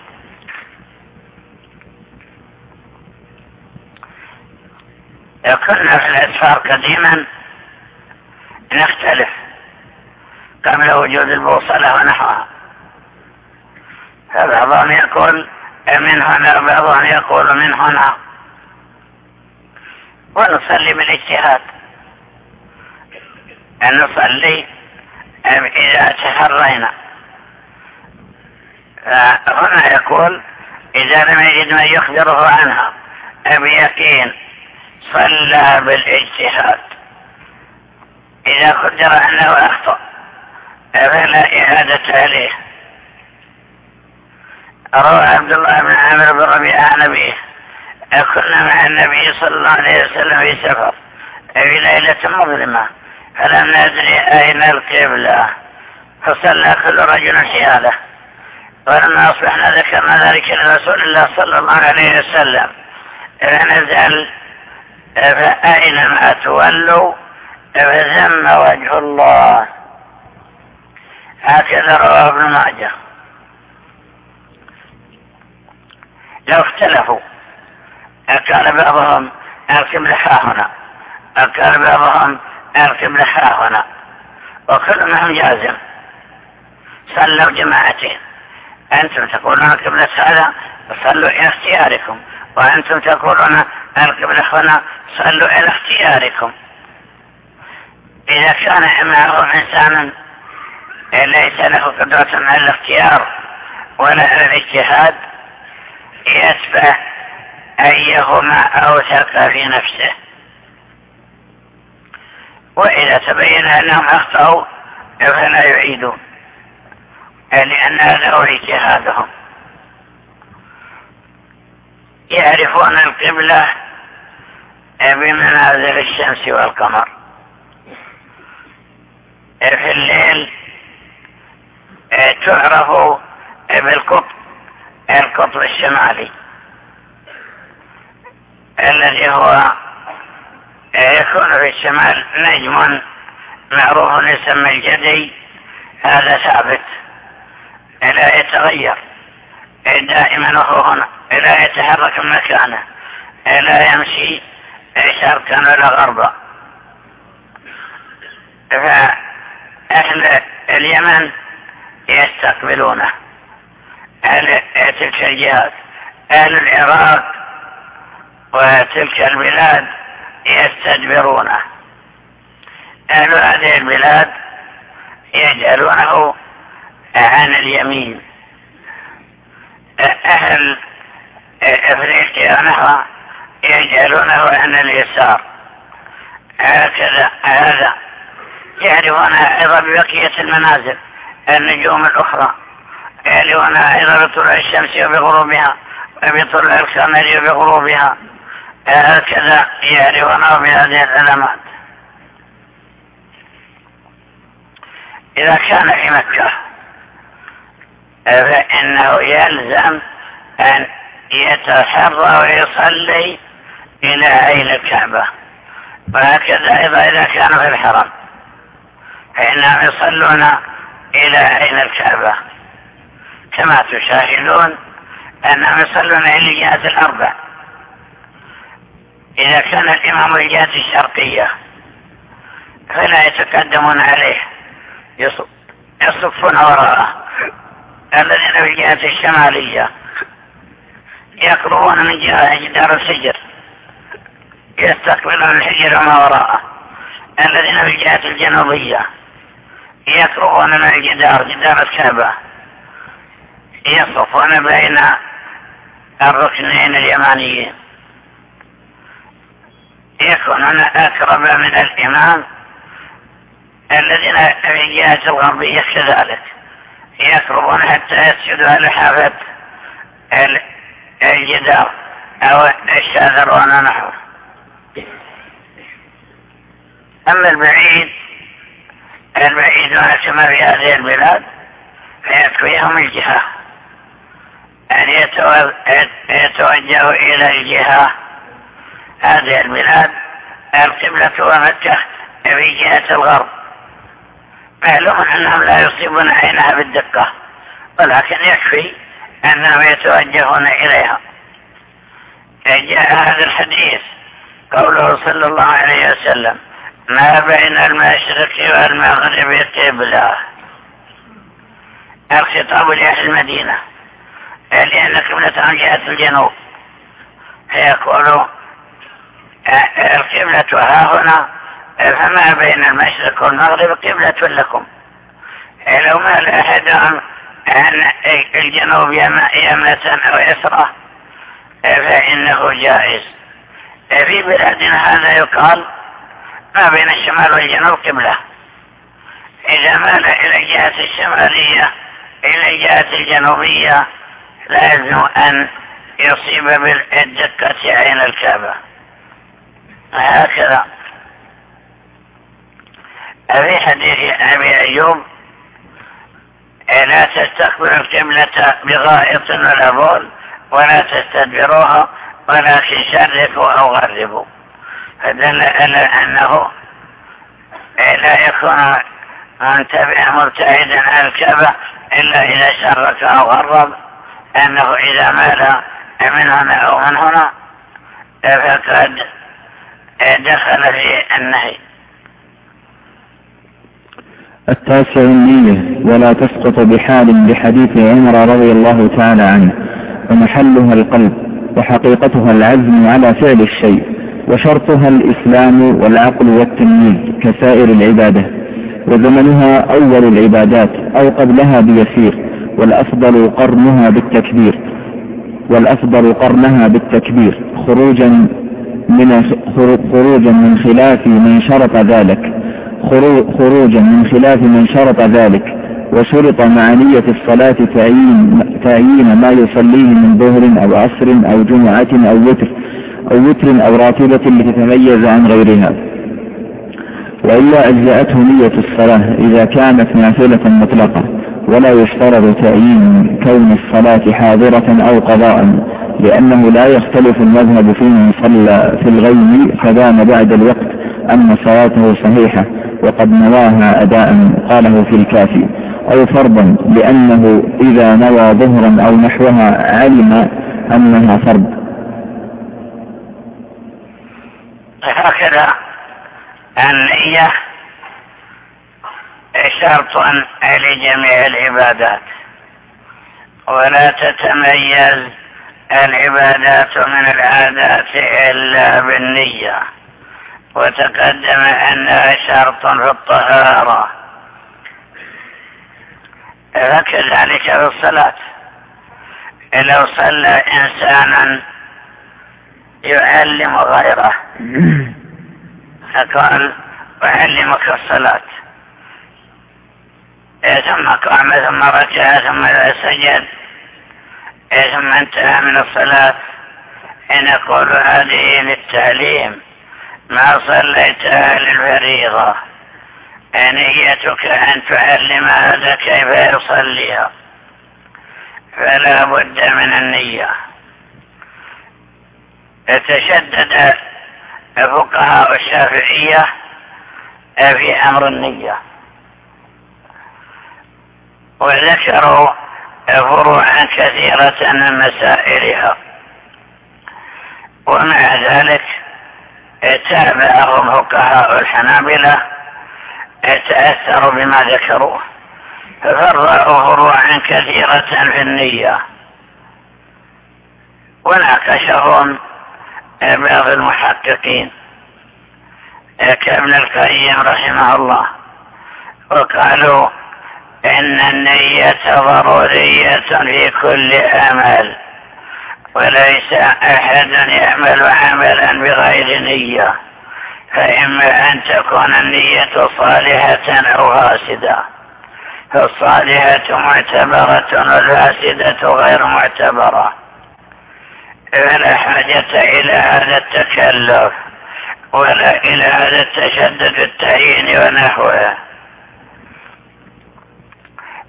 كنا في الأسفار قديما نختلف قبل وجود البوصلة ونحوها. فبعضهم يقول من هنا وبعضهم يقول من هنا ونصلي بالاجتهاد. أن نصلي إذا تحرينا فهنا يقول إذا لم يجد من يخبره عنها بيقين صلى بالإجتهاد. إذا قدر أنه أخطأ فلا إعادة عليه. روى عبد الله بن عامر بن ربيعة نبيه كنا مع النبي صلى الله عليه وسلم في سفر في ليلة مظلمة فلم ندري أين القبلة. فصلى كل رجل حياله ولما أصبحنا ذكرنا ذلك لرسول الله صلى الله عليه وسلم فنزل فأينما تولوا فثم وجه الله. هكذا رواه ابن ماجه. لو اختلفوا قال بعضهم القبلة ها هنا قال بعضهم القبلة ها هنا وكل منهم جازم. صلوا جماعتين. أنتم تقولون القبلة هذا صلوا إلى اختياركم. وأنتم تقولون القبلة هنا صلوا إلى اختياركم. إذا كان معهم إنسان ليس له قدرة على الاختيار ولا على الاجتهاد يتبع أيهما أوثق في نفسه. وإذا تبين أنهم أخطأوا فلا يعيدون لأن هذا هو اجتهادهم. يعرفون القبلة بمنازل الشمس والقمر. في الليل تعرف بالقطب القطب الشمالي الذي هو يكون في الشمال نجم معروف يسمى الجدي هذا ثابت لا يتغير. دائما وهو هنا لا يتحرك مكانه لا يمشي شرقا ولا غربا. فأهل اليمن يستقبلونه أهل تلك الجهات أهل العراق وتلك البلاد يستدبرونه. أهل هذه البلاد يجعلونه عن اليمين. أهل أفريقيا نحو يجعلونه عن اليسار. هكذا هذا يعرفون أيضا ببقية المنازل النجوم الأخرى. يعرفون أيضا بطلوع الشمس وبغروبها وبطلوع القمر وبغروبها. هكذا يعرفونه بهذه العلامات. إذا كان في مكة فإنه يلزم أن يتحرى ويصلي إلى عين الكعبة. وهكذا أيضا إذا كانوا في الحرم. فإنهم يصلون إلى عين الكعبة. كما تشاهدون أنهم يصلون إلى الجهات الأربع. إذا كان الإمام الجهة الشرقية فلا يتقدمون عليه. يصفون وراءه. الذين في الجهة الشمالية يقربون من جهة جدار السجر يستقبلون الحجر وما وراءه. الذين في الجهة الجنوبية يقربون من الجدار جدار الكعبة. يصفون بين الركنين اليمانيين. يكونون أقرب من الإمام الذين في الجهة الغربية كذلك. يقربون حتى يسجدوا على حافة الجدار أو الشاذرون نحوه أما البعيد البعيدون كما في هذه البلاد فيكفيهم الجهة. أن يتوجهوا إلى الجهة. هذه البلاد القبلة ومكة في جهة الغرب. معلوم أنهم لا يصيبون عينها بالدقة ولكن يكفي أنهم يتوجهون إليها. جاء هذا الحديث قوله صلى الله عليه وسلم ما بين المشرق والمغرب قبلة. الخطاب لأهل المدينة لأن قبلتهم جهة الجنوب. فيقول القبلة ها هنا فما بين المشرق والمغرب قبلة لكم. لو مال أحدهم عن الجنوب يمنة أو يسرى فإنه جائز. في بلادنا هذا يقال ما بين الشمال والجنوب قبلة. إذا مال إلى الجهة الشمالية إلى الجهة الجنوبية لازم أن يصيب بالدقة عين الكعبة. هكذا. في حديث أبي أيوب لا تستقبل القبلة بغائط ولا بول ولا تستدبروها ولكن شرفوا أو غربوا. فدل على أنه لا يكون منتبه مبتعدا عن الكعبة إلا إذا شرك أو غرب. أنه إذا مال من هنا أو من هنا فقد دخل في النهي. التاسع النية ولا تسقط بحال بحديث عمر رضي الله تعالى عنه ومحلها القلب وحقيقتها العزم على فعل الشيء وشرطها الإسلام والعقل والتمييز كسائر العبادة وزمنها أول العبادات أو قبلها بيسير والأفضل قرنها بالتكبير والأفضل قرنها بالتكبير خروجا من خروجا من خلاف من شرط ذلك. خروجا من خلاف من شرط ذلك وشرط مع نية الصلاة تعيين, تعيين ما يصليه من ظهر أو عصر أو جمعة أو وتر أو وتر أو راتبة لتتميز عن غيرها. وإلا أجزأته نية الصلاة إذا كانت نافلة مطلقة ولا يشترط تعيين كون الصلاة حاضرة أو قضاء لأنه لا يختلف المذهب في من صلى في الغيم فبان بعد الوقت أن صلاته صحيحة وقد نواها أداء قاله في الكافي أو فرضا لأنه إذا نوى ظهرا أو نحوها علم أنها فرض. هكذا النية شرط لجميع العبادات. ولا تتميز العبادات من العادات إلا بالنية. وتقدم أنها شرط في الطهارة. فكذلك في الصلاة. لو صلى إنسانا يعلم غيره فقال أعلمك الصلاة. ثم قام ثم ركع ثم سجد. ثم انتهى من الصلاة. نقول هذه للتعليم. ما صليتها للفريضة نيتك أن تعلم هذا كيف يصليها فلا بد من النية. تشدد فقهاء الشافعية في أمر النية. وذكروا فروعا كثيرة من مسائلها. ومع ذلك تابعهم فقهاء الحنابلة تأثروا بما ذكروه ففرعوا فروعا كثيرة في النية. وناقشهم بعض المحققين. كابن القيم رحمه الله وقالوا إن النية ضرورية في كل عمل وليس أحد يعمل عملا بغير نية فإما أن تكون النية صالحة أو فاسدة فالصالحة معتبرة والفاسدة غير معتبرة. فلا حاجة إلى هذا التكلف ولا إلى هذا التشدد في التعيين ونحوه.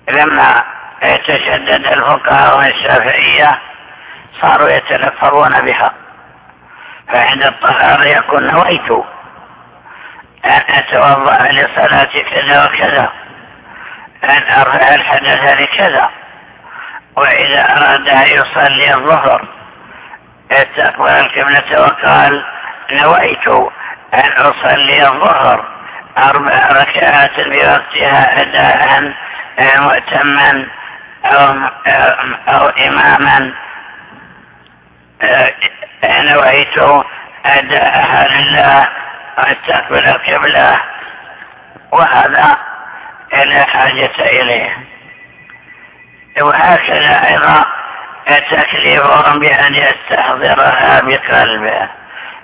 لما يتشدد الفقهاء والشافعية صاروا يتلفظون بها. فعند الطهارة يكون نويت. أن أتوضأ لصلاة كذا وكذا. أن أرفع الحدث لكذا. وإذا أراد أن يصلي الظهر استقبل الكبلة وقال نويت أن أصلي الظهر أربع ركعات بوقتها أداء مؤتما أو, أو إماما. نويت أداءها لله واستقبل القبلة وهذا لا حاجة إليه. وهكذا أيضا تكليفهم بأن يستحضرها بقلبه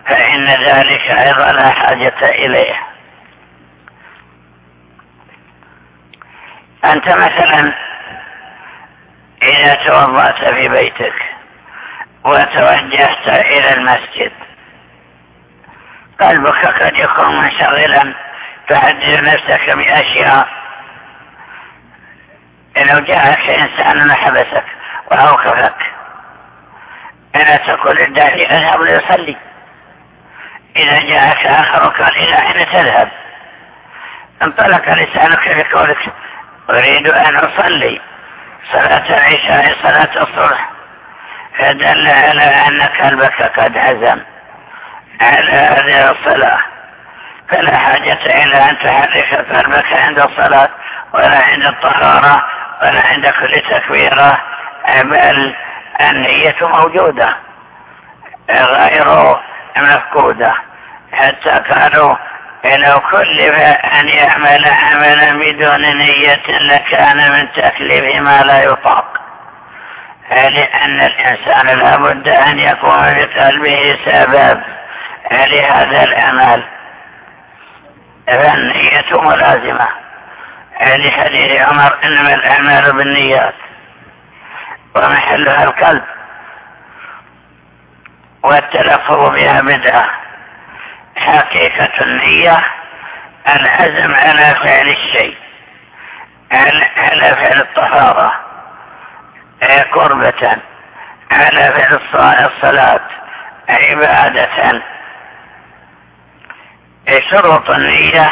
فإن ذلك أيضا لا حاجة إليه. أنت مثلا إذا توضأت في بيتك وتوجهت إلى المسجد. قلبك قد يكون منشغلا تحدث نفسك بأشياء. لو جاءك إنسان حبسك وأوقفك. ألا تقول الداعي أذهب ليصلي. إذا جاءك آخر قال إلى أين تذهب؟ انطلق لسانك بقولك أريد أن أصلي. صلاة العشاء صلاة الصبح. فدل على أن قلبك قد عزم. على هذه الصلاة. فلا حاجة إلى أن تحرك قلبك عند الصلاة ولا عند الطهارة ولا عند كل تكبيرة. بل النية موجودة. غير مفقودة. حتى قالوا لو كلف أن يعمل عملا بدون نية لكان من تكليف ما لا يطاق. لأن الإنسان لابد أن يكون بقلبه سبب لهذا الأمل. فالنية ملازمة. لحديث عمر إنما الأعمال بالنيات. ومحلها القلب. والتلفظ بها بدعة. حقيقة النية العزم على فعل الشيء. على فعل الطهارة. قربة على فعل الصلاة عبادة. شروط النية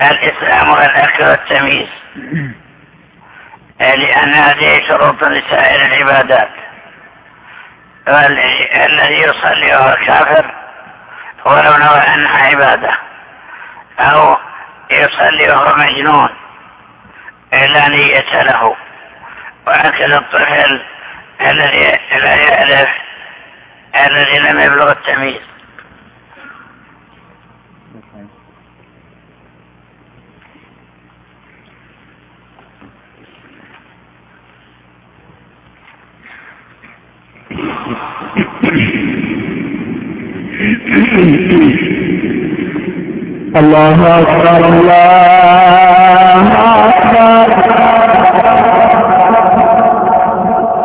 الإسلام والأكل والتمييز. لأن هذه شروط لسائر العبادات الذي يصلي وهو كافر ولو نوى أنها عبادة. أو يصلي وهو مجنون لا نية له. وهكذا الطفل الذي لا يعرف الذي لم يبلغ التمييز. الله أكبر الله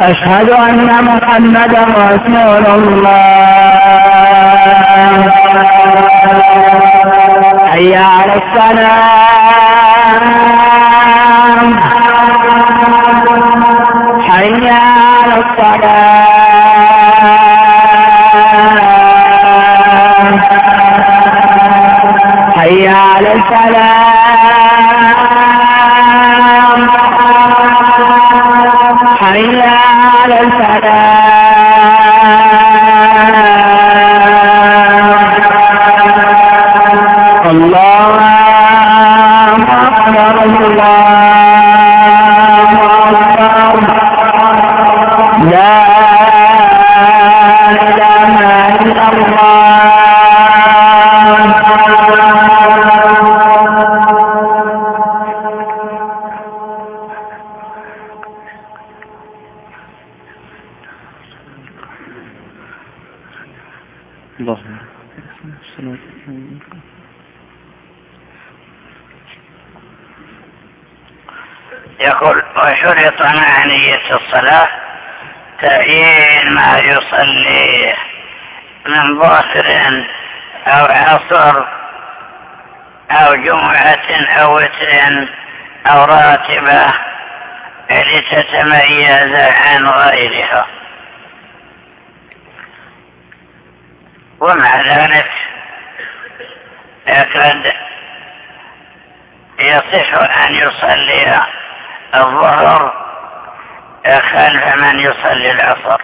أشهد أن محمدا رسول الله. حي على السلام. حي على الصلاة حي على السلام. يقول وشرط مع نية الصلاة تعيين ما يصلي من ظهر أو عصر أو جمعة أو وتر أو راتبة لتتميز عن غيرها. ومع ذلك قد يصح أن يصلي الظهر خلف من يصلي العصر.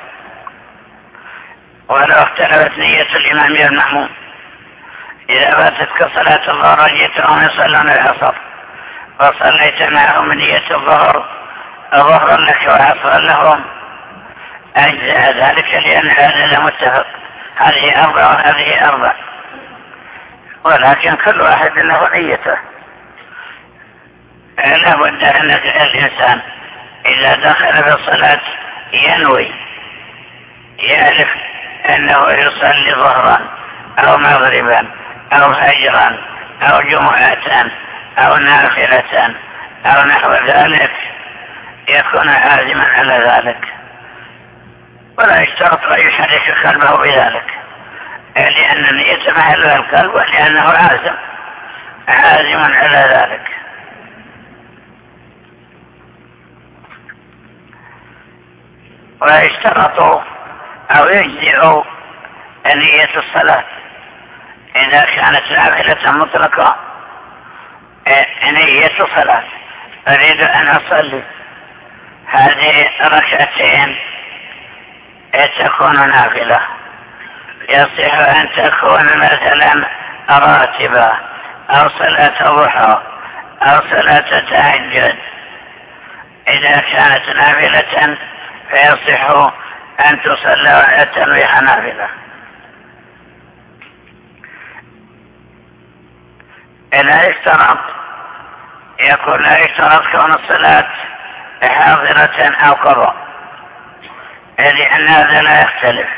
ولو اختلفت نية الإمام والمأموم إذا فاتتك صلاة الظهر جئتهم يصلون العصر. وصليت معهم نية الظهر ظهرا لك وعصرا لهم. أجزاء ذلك لأن هذا متفق. هذه أربع وهذه أربع ولكن كل واحد له نيته. لا بد أن الإنسان إذا دخل في الصلاة ينوي يعرف أنه يصلي ظهرا أو مغربا أو فجرا أو جمعة أو نافلة أو نحو ذلك يكون عازما على ذلك. ولا يشترط أن يشرك قلبه بذلك لأن النية محلها القلب ولأنه عازم عازم على ذلك. ويشترط أو يجزئ نية الصلاة. إذا كانت نافلة مطلقة نية صلاة أريد أن أصلي. هذه ركعتين تكون نافلة. يصح أن تكون مثلا راتبة أو صلاة ضحى أو صلاة تهجد. إذا كانت نافلة فيصح أن تصلى وتنويح نافلة. لا يشترط يقول لا يشترط كون الصلاة حاضرة أو قضاء لأن هذا لا يختلف.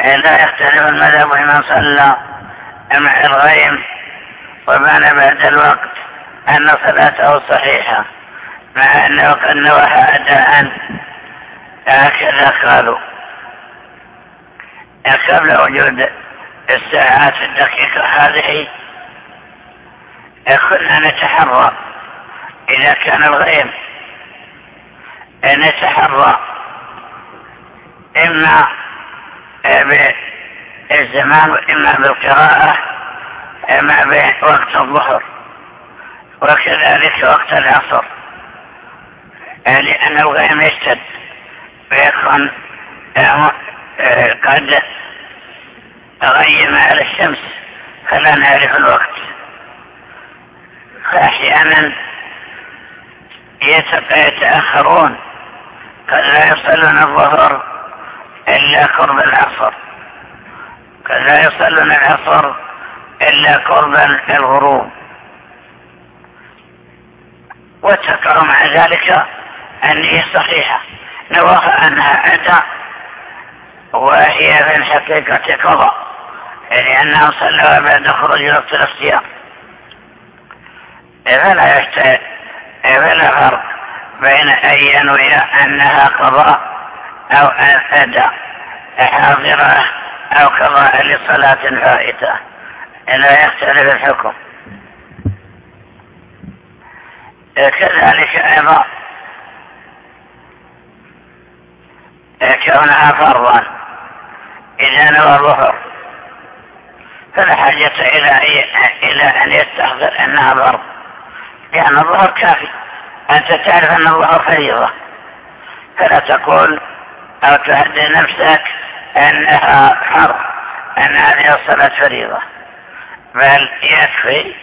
لا يختلف المذهب من صلى مع الغيم وبان بعد الوقت أن صلاته صحيحة مع أنه قد نوح أداء. هكذا قالوا. قبل وجود الساعات الدقيقة هذه كنا نتحرى. إذا كان الغيم نتحرى. إما بالزمان وإما بالقراءة إما بوقت الظهر. وكذلك وقت العصر. لأن الغيم يشتد. ويكون قد غيم على الشمس فلا نعرف الوقت. فأحيانا يتأخرون قد لا يصلون الظهر إلا قرب العصر. قد لا يصلون العصر إلا قرب الغروب. وتقع مع ذلك أنه صحيحة. نواها أنها أدى وهي في الحقيقة قضاء لأنه صلى بعد خروج وقت الاختيار. فلا يحتاج فلا فرق بين أن ينوي أنها قضاء أو أداء حاضرة أو قضاء لصلاة فائتة. لا يختلف الحكم. كذلك أيضا كونها فرضا. إذا نوى الظهر فلا حاجة إلى, أن يستحضر أنها فرض لأن الظهر كافي. أنت تعرف أن الظهر فريضة. فلا تقول أو تهدي نفسك أنها حرب أن هذه الصلاة فريضة. بل يكفي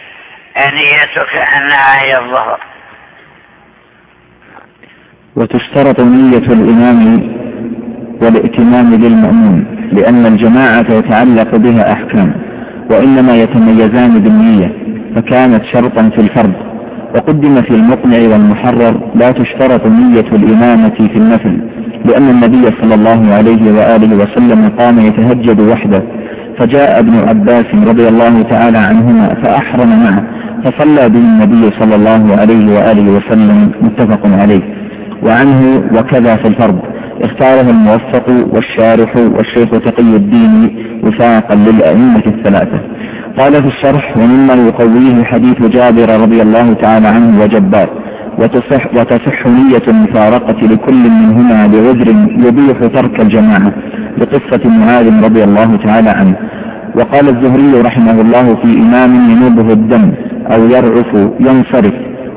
نيتك أنها هي الظهر. وتشترط نية الإمام والائتمام للمأمون لأن الجماعة يتعلق بها أحكام وإنما يتميزان بالنية فكانت شرطا في الفرض وقدم في المقنع والمحرر لا تشترط نية الإمامة في النفل لأن النبي صلى الله عليه وآله وسلم قام يتهجد وحده فجاء ابن عباس رضي الله تعالى عنهما فأحرم معه فصلى به النبي صلى الله عليه وآله وسلم متفق عليه وعنه وكذا في الفرض. اختاره الموفق والشارح والشيخ تقي الدين وفاقا للأئمة الثلاثة. قال في الشرح ومما يقويه حديث جابر رضي الله تعالى عنه وجبار وتصح, وتصح نية المفارقة لكل منهما بعذر يبيح ترك الجماعة بقصة معاذ رضي الله تعالى عنه. وقال الزهري رحمه الله في إمام ينوبه الدم أو يرعف ينصرف.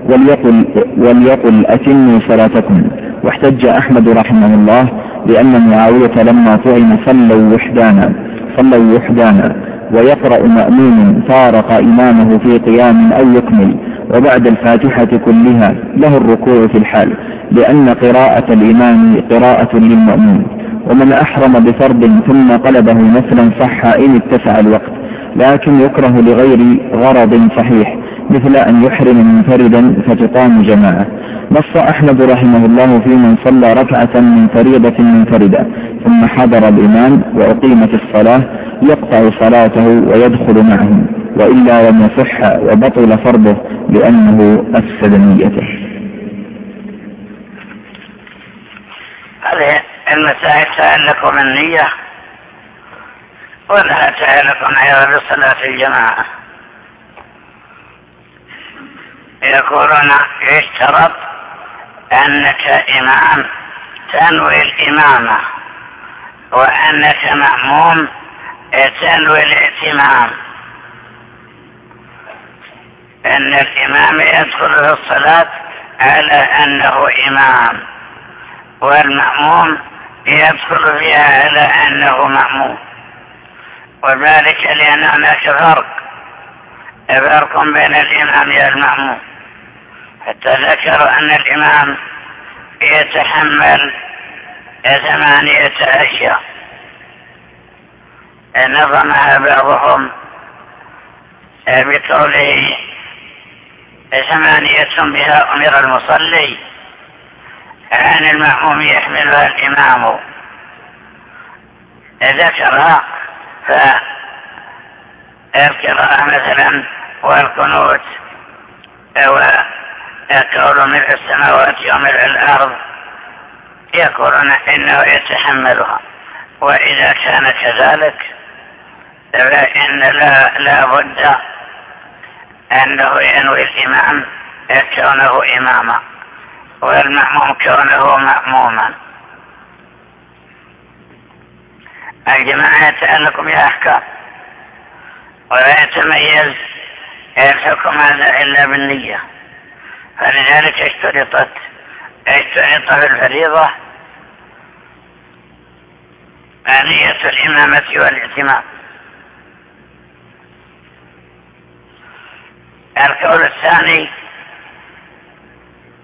وليقل, وليقل أتموا صلاتكم. واحتج أحمد رحمه الله لأن معاوية لما طعن صلوا وحدانا صلوا وحدانا. ويقرأ مأمون فارق إمامه في قيام أو يكمل. وبعد الفاتحة كلها له الركوع في الحال لأن قراءة الإمام قراءة للمأمون. ومن أحرم بفرض ثم قلبه نفلا صح إن اتسع الوقت. لكن يكره لغير غرض صحيح. مثل أن يحرم منفردا فتقام جماعة. نص أحمد رحمه الله في من صلى ركعة من فريضة منفردة ثم حضر الإمام وأقيمت الصلاة يقطع صلاته ويدخل معهم وإلا لم يصح وبطل فرضه لأنه أفسد نيته. هذه المسائل تعلق بالنية ولا تعلق أيضا بصلاة الجماعة. يقولون يشترط أنك إمام تنوي الإمامة وأنك مأموم تنوي الائتمام أن الإمام يدخل في الصلاة على أنه إمام والمأموم يدخل فيها على أنه مأموم. وذلك لأن هناك فرق فرق بين الإمام والمأموم. حتى ذكروا أن الإمام يتحمل ثمانية أشياء نظمها بعضهم بقوله ثمانية بها أمر المصلي. عن المأموم يحملها الإمام. ذكرها فالقراءة مثلا والقنوت وقول ملء السماوات وملء الأرض. يقولون إنه يتحملها. وإذا كان كذلك فإن لا, لا بد أنه ينوي الإمام كونه إماما. والمأموم كونه مأموما. الجماعة يتعلق بأحكام. ولا يتميز الحكم هذا إلا بالنية. فلذلك اشترطت اشترط في الفريضة نية الإمامة والإتمام القول الثاني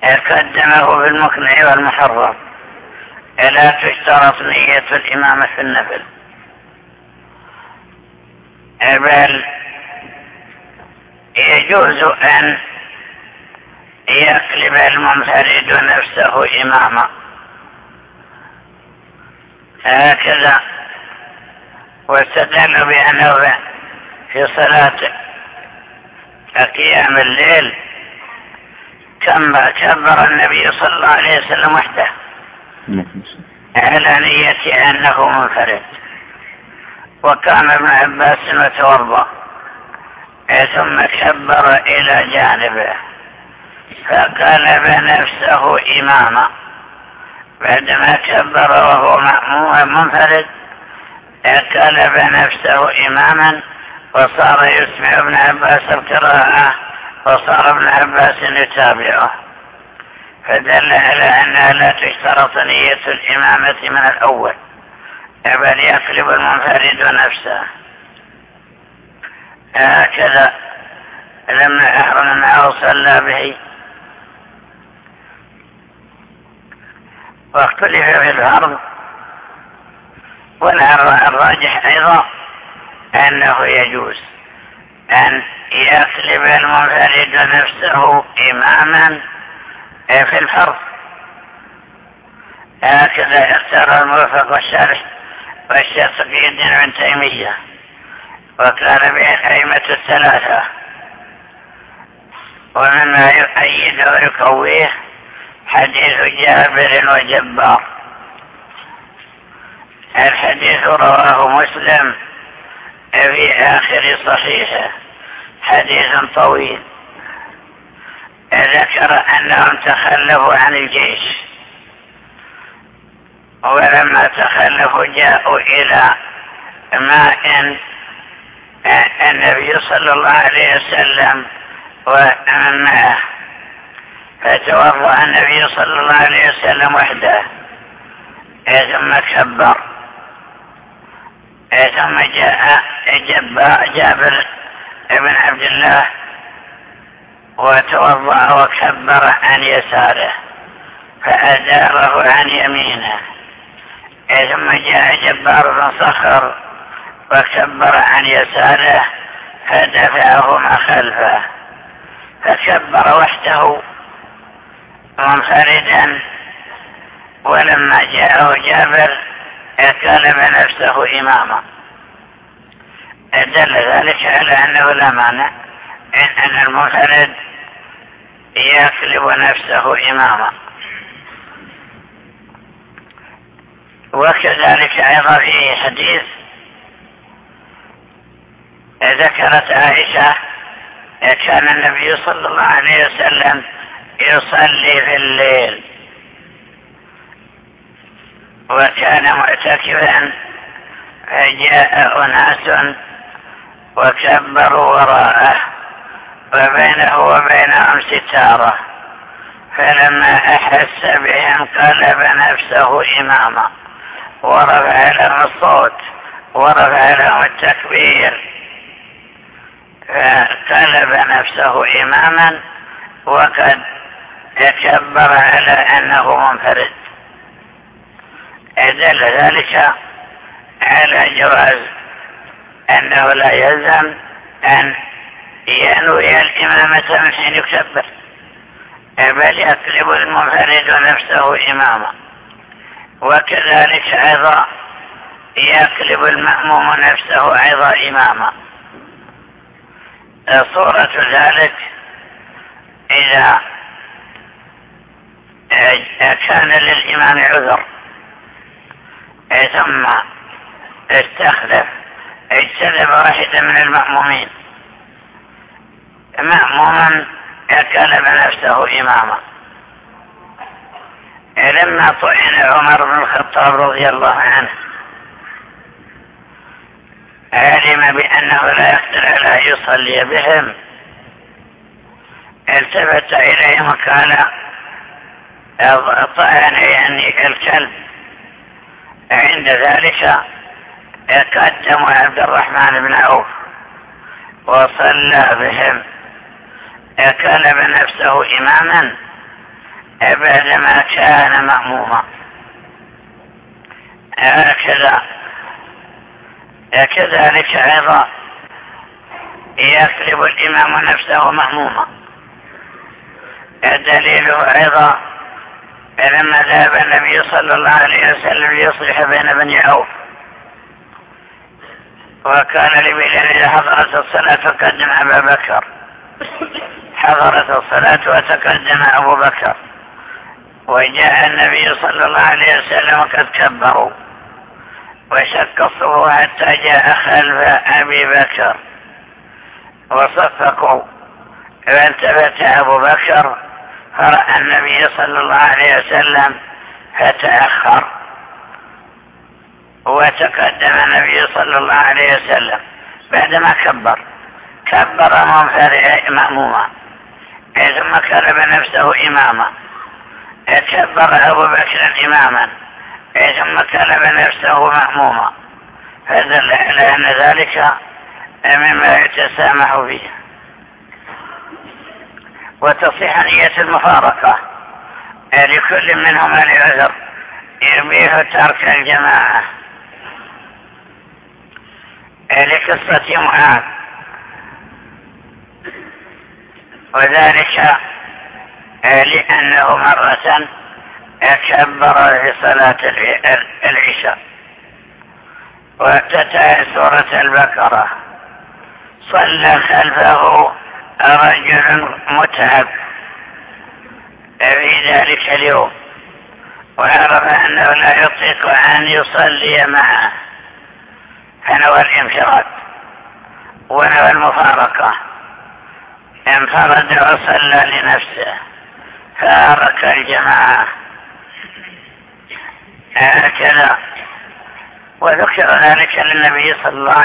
قدمه بالمقنع والمحرم. لا تشترط نية الإمامة في النفل. بل يجوز أن يقلب المنفرد نفسه إماما. هكذا واستدل بأنه في صلاة قيام الليل كبر النبي صلى الله عليه وسلم وحده. على نية أنه منفرد. وكان ابن عباس متوضا ثم كبر إلى جانبه. فقلب نفسه إماما. بعدما كبر وهو منفرد قلب نفسه إماما وصار يسمع ابن عباس القراءة وصار ابن عباس يتابعه. فدل على أنها لا تشترط نية الإمامة من الأول بل يقلب المنفرد نفسه. هكذا لما أحرم معه صلى به واختلف في الفرض والراجح أيضا أنه يجوز أن يقلب المنفرد نفسه إماما في الفرض. هكذا يختار الموفق والشرح والشيخ الدين بن تيمية وكان به الأئمة الثلاثة. ومما يؤيد ويقويه حديث جابر وجبار الحديث رواه مسلم في آخر صحيحه. حديث طويل. ذكر أنهم تخلفوا عن الجيش. ولما تخلفوا جاءوا إلى ماء النبي صلى الله عليه وسلم ومن معه فتوضأ النبي صلى الله عليه وسلم وحده. ثم كبر. ثم جاء جابر بن عبد الله وتوضأ وكبر عن يساره فأداره عن يمينه. ثم جاء جبار بن صخر وكبر عن يساره فدفعهما خلفه فكبر وحده. منفردا ولما جاءه جابر كلم نفسه إماما. دل ذلك على أنه لا مانع أن المنفرد يكلب نفسه إماما. وكذلك أيضا في حديث ذكرت عائشة كان النبي صلى الله عليه وسلم يصلي في الليل. وكان معتكفا فجاء أناس وكبروا وراءه وبينه وبينهم ستارة فلما أحس بهم قلب نفسه إماما. ورفع لهم الصوت ورفع لهم التكبير. فقلب نفسه إماما وقد تكبر على أنه منفرد. دل ذلك على جواز أنه لا يلزم أن ينوي الإمامة من حين يكبر. بل يقلب المنفرد نفسه إماما. وكذلك أيضا يقلب المأموم نفسه أيضا إماما. صورة ذلك إذا كان للإمام عذر ثم استخلف اجتذب واحدا من المأمومين. مأموما كلب نفسه إماما. لما طعن عمر بن الخطاب رضي الله عنه علم بأنه لا يقدر على يصلي بهم التفت إليهم وقال طعن يعني الكلب. عند ذلك قدم عبد الرحمن بن عوف وصلى بهم. كلب نفسه إماما بعدما كان مأموما. هكذا. كذلك أيضا يكلب الإمام نفسه مأموما. الدليل أيضا لما ذهب النبي صلى الله عليه وسلم ليصلح بين بني عوف وكان لبلال إذا حضرت الصلاة فقدم أبا بكر. حضرت الصلاة وتقدم أبو بكر. وجاء النبي صلى الله عليه وسلم وقد كبروا وشق الصفوف حتى جاء خلف أبي بكر. وصفقوا. فالتفت أبو بكر فرأى النبي صلى الله عليه وسلم فتأخر وتقدم النبي صلى الله عليه وسلم بعدما كبر. كبر مأموما ثم كرب نفسه إماما. كبر أبو بكر إماما. ثم كلب نفسه مأموما. فدل على أن ذلك مما يتسامح فيه. وتصح نية المفارقة. لكل منهما لعذر يبيه ترك الجماعة. لقصة معاذ. وذلك لأنه مرة كبر في صلاة العشاء. وافتتح سورة البقرة. صلى خلفه رجل متعب. في ذلك اليوم. وعرف أنه لا يطيق أن يصلي معه. فنوى الانفراد ونوى المفارقة انفرد وصلى لنفسه. فارك الجماعة. هكذا. وذكر ذلك للنبي صلى الله